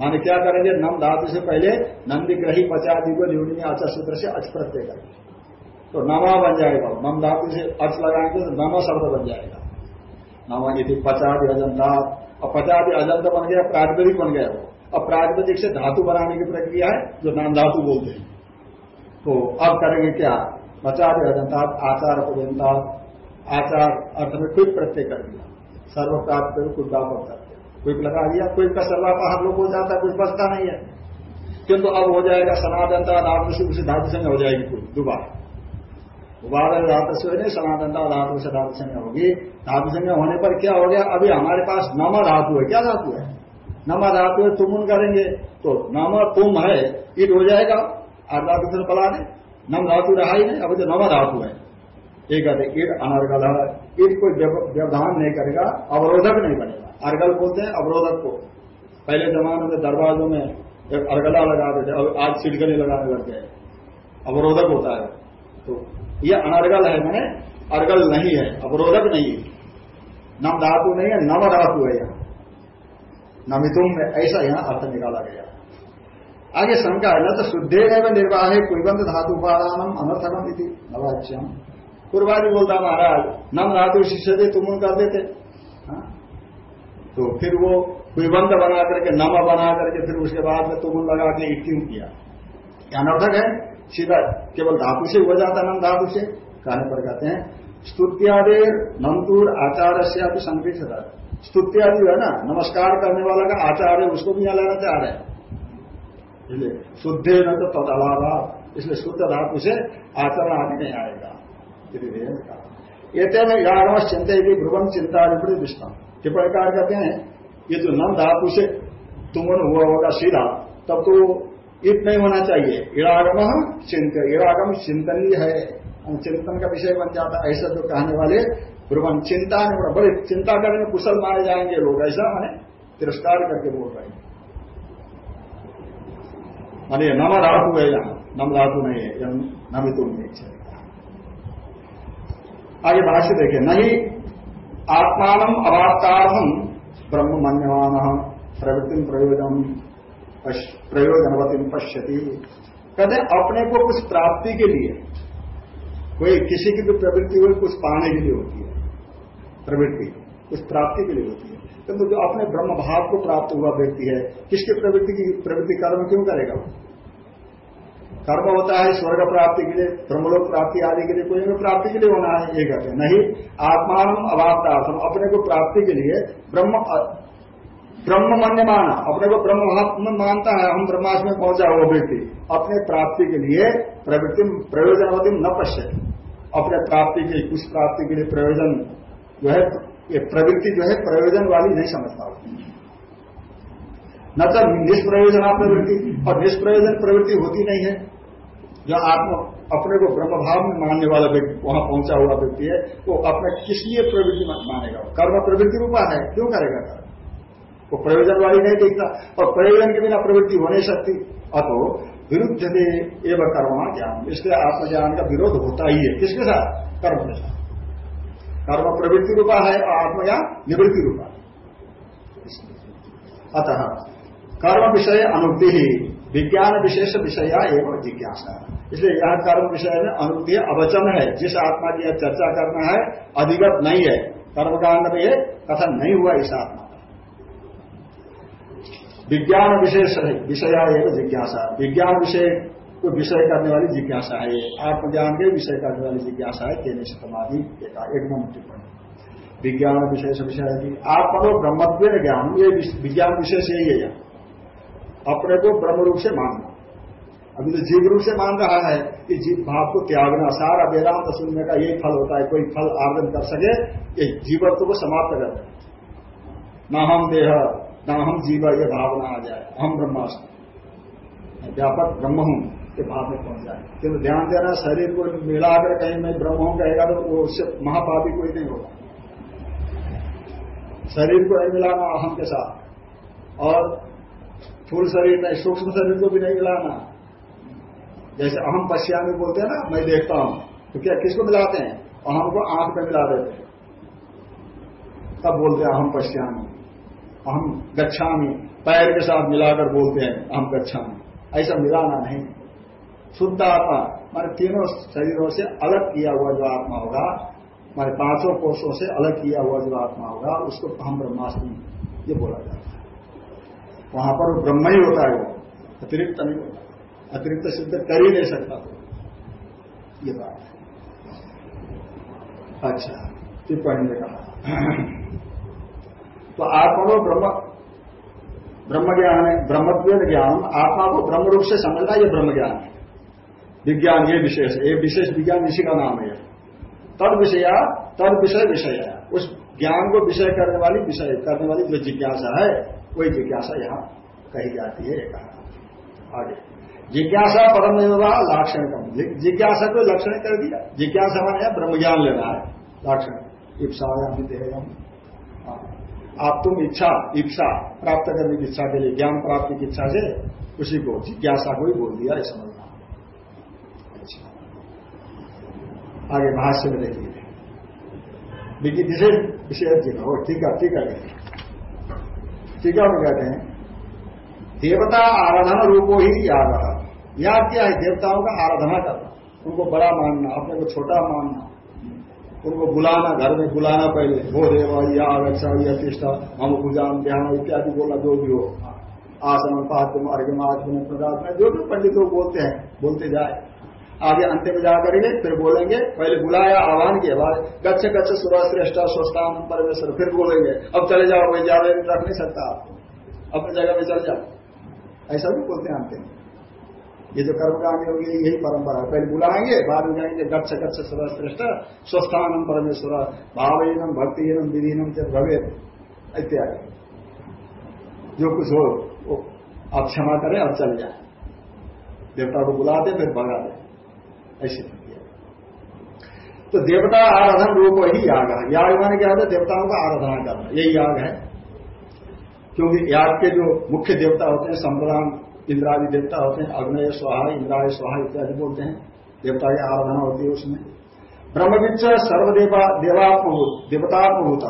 Speaker 1: माने क्या करेंगे? नम धातु से पहले नंदी नंदिग्रही पचादि को निवड़ी आचार सूत्र से अच प्रत्यय करेंगे। तो नमा बन जाएगा। नम धातु से अच लगाएँगे तो नमा शब्द बन जाएगा। नमा यदि पचादि अजंता। और पचादि अजंत बन गया प्रातिपदिक बन गया। वो अब से धातु बनाने की प्रक्रिया है, जो नाम धातु बोलते हैं। तो अब करेंगे क्या? पचादि अजंता, आचार पर्यंता आचार अर्थ में कोई प्रत्यय कर दिया। सर्व प्राप्त कुछ दापक कोई लगा दिया, कोई का सर्वा सर्वापहार लोग हो जाता है कुछ बचता नहीं है। किंतु अब हो जाएगा सनातनता धातु से उसी धातु संज्ञा हो जाएगी कुछ दोबारा। दोबारा धातु से नहीं सनातनता धातु से धातु संज्ञा होगी। धातु संज्ञा होने पर क्या हो गया? अभी हमारे पास नमा धातु है। क्या धातु है? नमा धातु है, तुम करेंगे। तो नम तुम है ईट हो जाएगा। आठ धातु पला दे नम धातु रहा ही नहीं, अभी तो नमा धातु है। एक कहते ईट अनर्गल है। ईट कोई व्यवधान नहीं करेगा, अवरोधक नहीं बनेगा। अर्गल बोलते हैं अवरोधक को। पहले जमाने में दरवाजों में एक अर्गला लगाते थे, अब आज छिड़कने लगाने लग गए। अवरोधक होता है। तो ये अनर्गल है, मैंने अर्गल नहीं है, अवरोधक नहीं है। नम धातु नहीं है नव धातु है यहाँ। नमितुम में ऐसा यहाँ अर्थ निकाला गया। आगे शंका है, न तो शुद्धे एवं निर्वाह कुलबंध धातु उपादान अनर्थकम नवाच्यम। पूर्वाजी बोलता महाराज, नम धातु शिष्य थे तुम कर देते। तो फिर वो विबंध बना करके, नमा बना करके फिर उसके बाद में तुम लगा के क्यों। किया अनर्थक है? सीधा केवल धातु से हो जाता नम धातु से। कहने पर कहते हैं, स्तुत्यादि नमतुर आचार्य से आप संकेत स्तुत्यादि है ना? नमस्कार करने वाला का आचार्य उसको भी यहाँ लेना चाह रहे हैं। इसलिए शुद्धे न तो तदलावा इसलिए शुद्ध धातु से आचरण आदि नहीं आएगा। ये तेन चिंता की भ्रुवन चिंता विपरीत विष्णु टिप्पणकार कहते हैं, ये जो नम धातु से तुमन हुआ होगा सीधा, तब तो इत नहीं होना चाहिए। इरागम चिंतन इरागम चिंतनीय है। चिंतन का विषय बन जाता है, ऐसा जो कहने वाले ब्रह्म चिंता नहीं बड़े चिंता करने में कुशल माने जाएँगे लोग, ऐसा माने तिरस्कार करके बोल रहे हैं। माने नम धातु है यहाँ नम धातु नहीं है नमितुम नहीं आगे भाष्य देखे। नहीं, आत्मान अवाप्तार्थम ब्रह्म मन्यमान प्रवृत्ति प्रयोजन प्रयोजनवती पश्यति। कहते अपने को कुछ प्राप्ति के लिए, कोई किसी की भी प्रवृत्ति हुई, कुछ पाने के लिए होती है। प्रवृत्ति, कुछ प्राप्ति के लिए होती है। किंतु तो जो अपने ब्रह्म भाव को प्राप्त हुआ व्यक्ति है, किसके प्रवृत्ति की, प्रवृत्ति कर्म क्यों करेगा कर्म होता है, स्वर्ग प्राप्ति के लिए, ब्रह्मलोक प्राप्ति आदि के लिए कोई प्राप्ति के लिए होना है, ये कहते हैं। नहीं आत्मान अभावतार्थम अपने को प्राप्ति के लिए ब्रह्म ब्रह्म मान्य माना, अपने को ब्रह्म मानता है, हम ब्रह्मास में पहुँचा हुआ व्यक्ति, अपने प्राप्ति के लिए प्रवृत्ति प्रयोजनवती न पश्य अपने प्राप्ति के कुछ प्राप्ति के लिए प्रयोजन जो है, ये प्रवृत्ति जो है, प्रयोजन वाली नहीं समझता न तो निष्प्रयोजन निष्प्रयोजना प्रवृत्ति और निष्प्रयोजन प्रवृत्ति होती नहीं है। जो आत्म अपने को ब्रह्म भाव में मानने वाला व्यक्ति, वहाँ पहुँचा हुआ व्यक्ति है, वो अपने किस लिए प्रवृत्ति मानेगा? कर्म प्रवृत्ति रूपा है, क्यों करेगा कर्म? वो प्रयोजन वाली नहीं देखता, और प्रयोजन के बिना प्रवृत्ति हो नहीं सकती। अतो विरुद्ध दे एवं कर्म ज्ञान। इसलिए आत्मज्ञान का विरोध होता ही है। किसके साथ? कर्म के साथ। कर्म प्रवृत्ति रूपा है, और आत्मज्ञान निवृत्ति रूपा अतः कर्म विषय ही विज्ञान विशेष विषया एवं जिज्ञासा। इसलिए यह कर्म विषय में अनुद्य अवचन है। जिस आत्मा की यह चर्चा करना है, अधिगत नहीं है। कर्मकांड में यह कथन नहीं हुआ इस आत्मा विज्ञान विशेष विषया एवं जिज्ञासा। विज्ञान विषय को विषय करने वाली जिज्ञासा है आत्मज्ञान के विषय करने वाली जिज्ञासा है, तेने समाधि एक नंबर टिप्पणी। विज्ञान विशेष विषय की आत्मा ब्रह्मत्व ज्ञान। ये विज्ञान विशेष यही है अपने को ब्रह्म रूप से मानना। अभी तो जीव रूप से मान रहा है कि जीव भाव को त्यागना, सारा वेदांत सुनने का यही फल होता है, कोई फल आर्जन कर सके, ये जीवत्व को समाप्त कर दे। न हम देह, न हम जीव, ये भावना आ जाए। हम ब्रह्मास्त्र। व्यापक ब्रह्म हूँ, ये भाव में पहुँच जाए। किंतु ध्यान देना, शरीर को मिला मिलाकर कहीं मैं ब्रह्म हूँ कहेगा तो वो उससे महापापी कोई नहीं होगा। शरीर को नहीं मिलाना अहम के साथ। और फूल शरीर में, सूक्ष्म शरीर को भी नहीं मिलाना। जैसे अहम पश्यामी बोलते हैं ना, मैं देखता हूँ। तो क्या किसको मिलाते हैं? अहम को आँख में मिला देते हैं। तब बोलते हैं अहम पश्यामी अहम गच्छामी। पैर के साथ मिलाकर बोलते हैं अहम गच्छामी। ऐसा मिलाना नहीं। शुद्ध आत्मा, मान तीनों शरीरों से अलग किया हुआ जो आत्मा होगा हमारे पाँचों कोषों से अलग किया हुआ जो आत्मा होगा, उसको हम ब्रह्मास्मि ये बोला जाता है। वहाँ पर ब्रह्म ही होता है वो, अतिरिक्त नहीं होता। अतिरिक्त सिद्ध कर ही नहीं सकता। ये बात है। अच्छा टिप्पणी ने कहा। तो आत्मा ब्रह्म ब्रह्म ज्ञान है ब्रह्मत्व ज्ञान, आत्मा को ब्रह्म रूप से समझना ये ब्रह्म ज्ञान है। विज्ञान ये विशेष ये विशेष विज्ञान इसी का नाम है। तद विषय तद विषय विषय। है उस ज्ञान को विषय करने वाली विषय, करने वाली जो जिज्ञासा है, वही जिज्ञासा यहाँ कही जाती है। कहा आगे। जिज्ञासा परम लाक्षण का जिज्ञासा को लक्षण कर दिया। जिज्ञासा मान ब्रह्म ज्ञान लेना है। लाक्षण इप्सा हाँ। आप तुम इच्छा इच्छा प्राप्त करने की इच्छा के लिए, ज्ञान प्राप्ति की इच्छा से उसी को जिज्ञासा को ही बोल दिया है। समझ आगे भाष्य में देखिए। विशेष विषय जी हो ठीक है ठीक है। ठीक है, हम कहते हैं। देवता आराधना रूपो ही याग। याग क्या है देवताओं का आराधना करना। उनको बड़ा मानना, अपने को छोटा मानना। उनको बुलाना, घर में बुलाना पहले। हो देवा, या आगच्छा या तिष्ठा हम पूजान ध्यान इत्यादि बोला, जो भी हो। आसन पात्र अर्घ्य आत्म प्रदान जो भी पंडित लोग बोलते हैं, बोलते जाए। आगे अंत में जा करेंगे फिर बोलेंगे, पहले बुलाया, आह्वान किया, बाद गच्छ गच्छ, सुबह श्रेष्ठ, स्वस्थान, परमेश्वर, फिर बोलेंगे। अब चले जाओ, कोई ज़्यादा रख नहीं सकता। आप अपनी जगह में चल जाओ। ऐसा भी बोलते हैं अंत में। ये जो कर्मकांडी होगी यही परंपरा है। पहले बुलाएँगे, बाद में जाएँगे, गच्छ गच्छ सुबह श्रेष्ठ स्वस्थानम परमेश्वर भावहीनम भक्तिहीनम विधीनम से भवे इत्यादि। जो कुछ हो, वो आप क्षमा करें और चल जाए। देवता को बुलाते, फिर भगा दें ऐसी तो देवता आराधन रूप ही याग है। याग माने क्या होता है? देवताओं का आराधना करना। यही याग है। क्योंकि याग के जो मुख्य देवता होते हैं, संप्रदान इंद्रादि देवता होते हैं, अग्नय, स्वाहा, इंद्राय, स्वाहा इत्यादि बोलते हैं। देवता की आराधना होती है उसमें। ब्रह्मविद सर्वदेवा, देवात्मभूत, देवतात्मभूत।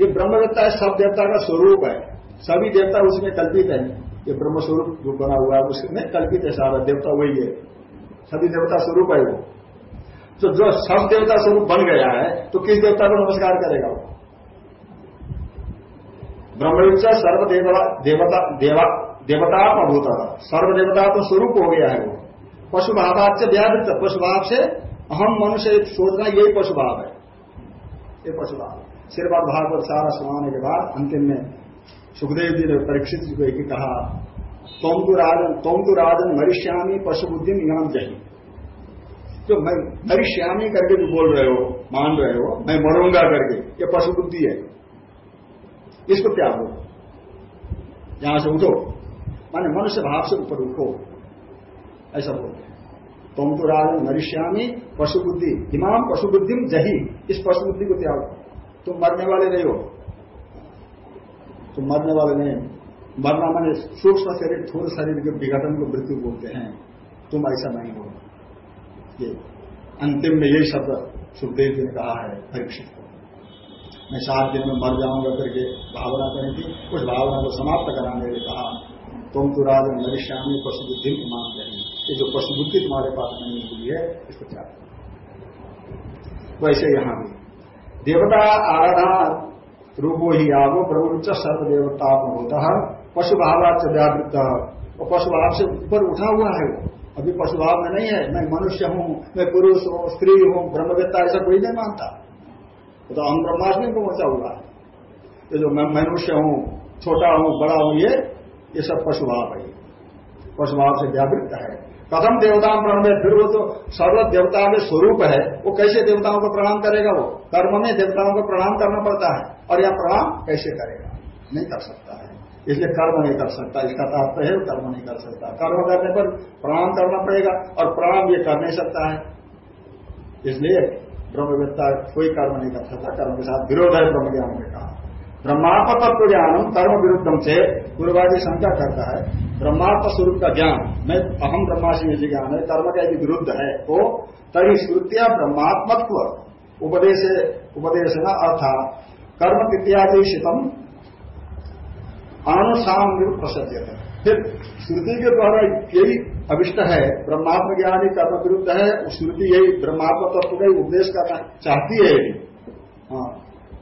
Speaker 1: ये ब्रह्मवेत्ता है, सब देवता का स्वरूप है। सभी देवता उसमें कल्पित है। ये ब्रह्म स्वरूप जो बना हुआ है उसमें कल्पित है सारा देवता, वही है। सभी देवता स्वरूप है वो। तो जो सब देवता स्वरूप बन गया है तो किस देवता को नमस्कार करेगा वो? ब्रह्मविचा सर्वदेवता देवता, देवा देवता भूत सर्वदेवता तो स्वरूप हो गया है वो। पशु भावाच व्यावृत पशु भाव से अहम मनुष्य सोचना यही पशु भाव है। ये पशु भाव सिर्फ़ भाव पर सारा सुनाने के बाद अंतिम में सुखदेव जी ने परीक्षित जी को कहा, तुम तो राजन, तुम तो राजन मरिष्यामी पशु बुद्धि इनाम जही। जो मैं मरिष्यामी करके भी बोल रहे हो, मान रहे हो, मैं मरूँगा करके, ये पशु बुद्धि है। इसको क्या हो यहाँ से उठो। माने मनुष्य भाव से ऊपर उठो। ऐसा बोलते हैं। तुम तो राजन मरिष्यामी पशु बुद्धि इमाम पशु बुद्धि जही। इस पशु बुद्धि को त्याग। तुम मरने वाले नहीं हो। तुम मरने वाले नहीं। मरना मैंने सूक्ष्म शरीर थोड़ शरीर के विघटन को मृत्यु बोलते हैं। तुम ऐसा नहीं हो। ये अंतिम में यही शब्द सुखदेव जी ने कहा है, परीक्षित मैं सात दिन में मर जाऊँगा करके भावना करी थी। उस भावना को समाप्त कराने के लिए कहा। तुम तो राज मनुष्यामी पशु बुद्धि मान रही ये जो पशु बुद्धि तुम्हारे पास नहीं हुई है इसको क्या वैसे यहाँ भी। देवता आराधना रूपो ही आवो प्रवृत्त सर्वदेवता होता है पशुभाव से व्यावृत्त। और पशुभाव से ऊपर उठा हुआ है वो। अभी पशुभाव में नहीं है, मैं मनुष्य हूँ, मैं पुरुष हूँ, स्त्री हूँ, ब्रह्मवेत्ता ऐसा कोई नहीं मानता। वो तो हम ब्रह्माष्टमी को पहुँचा हुआ। है जो मैं मनुष्य हूँ, छोटा हूँ, बड़ा हूँ, ये ये सब पशुभाव है। पशुभाव से व्यावृत्त है। प्रथम देवता प्रणव फिर वो तो सर्व देवता में स्वरूप है। वो कैसे देवताओं को प्रणाम करेगा वो? कर्म में देवताओं को प्रणाम करना पड़ता है। और यह प्रणाम कैसे करेगा? नहीं कर सकता है। इसलिए कर्म नहीं कर सकता। इसका तात्पर्य है, कर्म नहीं कर सकता। कर्म करने पर प्रणाम करना पड़ेगा और प्रणाम ये कर नहीं सकता है। इसलिए ब्रह्मवेत्ता कोई कर्म नहीं कर सकता। कर्म के साथ विरोध है ब्रह्म ज्ञान में कहा। ब्रह्मात्म तत्व ज्ञानम कर्म विरुद्धम से पूर्वाजी शंका करता है। ब्रह्मात्म स्वरूप का ज्ञान, मैं अहम ब्रह्माशी जी ज्ञान है, कर्म का यदि विरुद्ध है तो तरी श्रुतिया ब्रह्मात्मत्व, उपदेश उपदेश न अर्थात कर्म इत्यादि शितम अनुसाम प्रसन्न फिर श्रुति के द्वारा यही अविष्ट है, ब्रह्मात्म ज्ञान ही कर्म विरुद्ध है श्रुति यही ब्रह्मात्म तत्व का ही उपदेश करना चाहती है।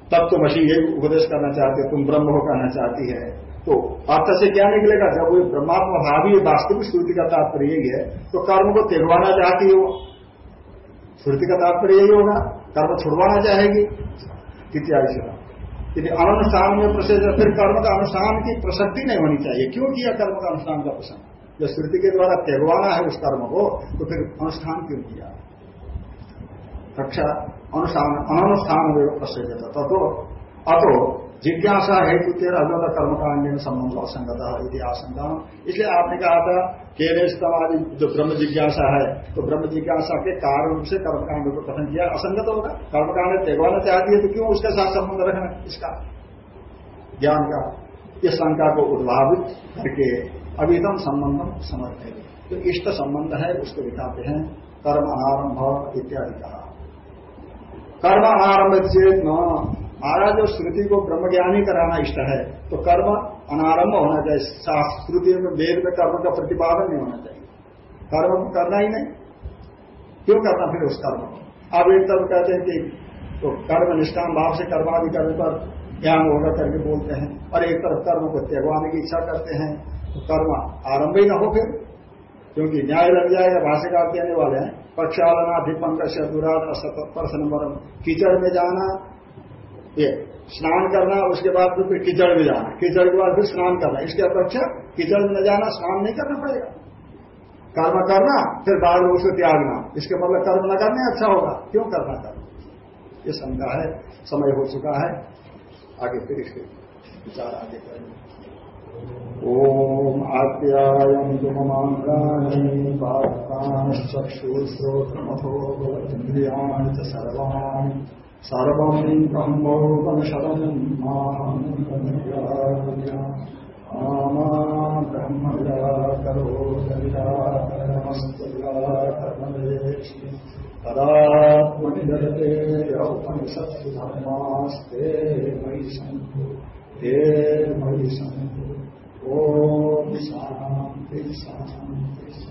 Speaker 1: हाँ तत्वमसी यही उपदेश करना चाहती तुम ब्रह्म हो कहना चाहती है। तो अर्थ से क्या निकलेगा? जब वो ब्रह्मात्मा भावी वास्तविक श्रुति का तात्पर्य यही है तो कर्म को तिरवाना चाहती हो श्रुति का तात्पर्य यही होगा, कर्म छुड़वाना चाहेगी। इत्यादि से यदि अनुष्ठान में प्रसिद्ध फिर कर्म का अनुष्ठान की प्रसक्ति नहीं होनी चाहिए। क्यों किया कर्म का अनुष्ठान का प्रसंग जब श्रुति के द्वारा त्यगवाना है उस कर्म को तो फिर अनुष्ठान क्यों किया? कक्षा अनुष्ठान अनुष्ठान प्रसिद्ध था तो अतो, जिज्ञासा हेतु तेरा अगत कर्म कांड में संबंध असंगता यदि आशंका इसलिए आपने कहा था केवल जो ब्रह्म जिज्ञासा है तो ब्रह्म जिज्ञासा के कारण से कर्मकांड को कथन किया, असंगत होगा। कर्मकांड त्यगवाना चाहती है तो क्यों उसके साथ संबंध रखना इसका ज्ञान का। इस शंका को उद्भावित करके अभितम संबंध समझते तो इष्ट संबंध है, उसको दिखाते हैं। कर्म अनारंभ इत्यादि कहा। कर्म अनारंभ चेत न। महाराज जो श्रुति को ब्रह्म ब्रह्मज्ञानी कराना इष्ट है। तो कर्म अनारंभ होना चाहिए। श्रुति में वेद में कर्म का प्रतिपादन नहीं होना चाहिए। कर्म करना ही नहीं। क्यों करना फिर उस कर्म अब एक तरफ़ कहते हैं कि तो कर्म निष्काम भाव से कर्मादि करने पर ज्ञान होगा करके बोलते हैं। और एक तरफ़ कर्म को त्यगवाने की इच्छा करते हैं। तो कर्म आरंभ ही ना हो फिर, क्योंकि न्याय लग जाएगा, भाष्यकार कहने वाले हैं। प्रक्षालना दीपंक से दुराध प्रश्न नंबर कीचड़ में जाना ये स्नान करना, उसके बाद फिर कीचड़ में जाना कीचड़ के बाद फिर स्नान करना। इसके अपेक्षा कीचड़ में न जाना स्नान नहीं करना पड़ेगा। कर्म करना, फिर बाद में उसे त्यागना। इसके मतलब कर्म न करने अच्छा होगा। क्यों करना कर्म? ये शंका है, समय हो चुका है। आगे फिर इसके विचार आगे करेंगे। ओम आप्यायम तुममांगाणी चक्षुश्रोत्रमथो इंद्रियाणि सर्वाणी सर्वं ब्रह्मोपनिषदं मामा ब्रह्मया करो तदात्मनिदते उपनिषत्सु धर्मास्ते मयि सन्तु ते मयि ओम शांति शांति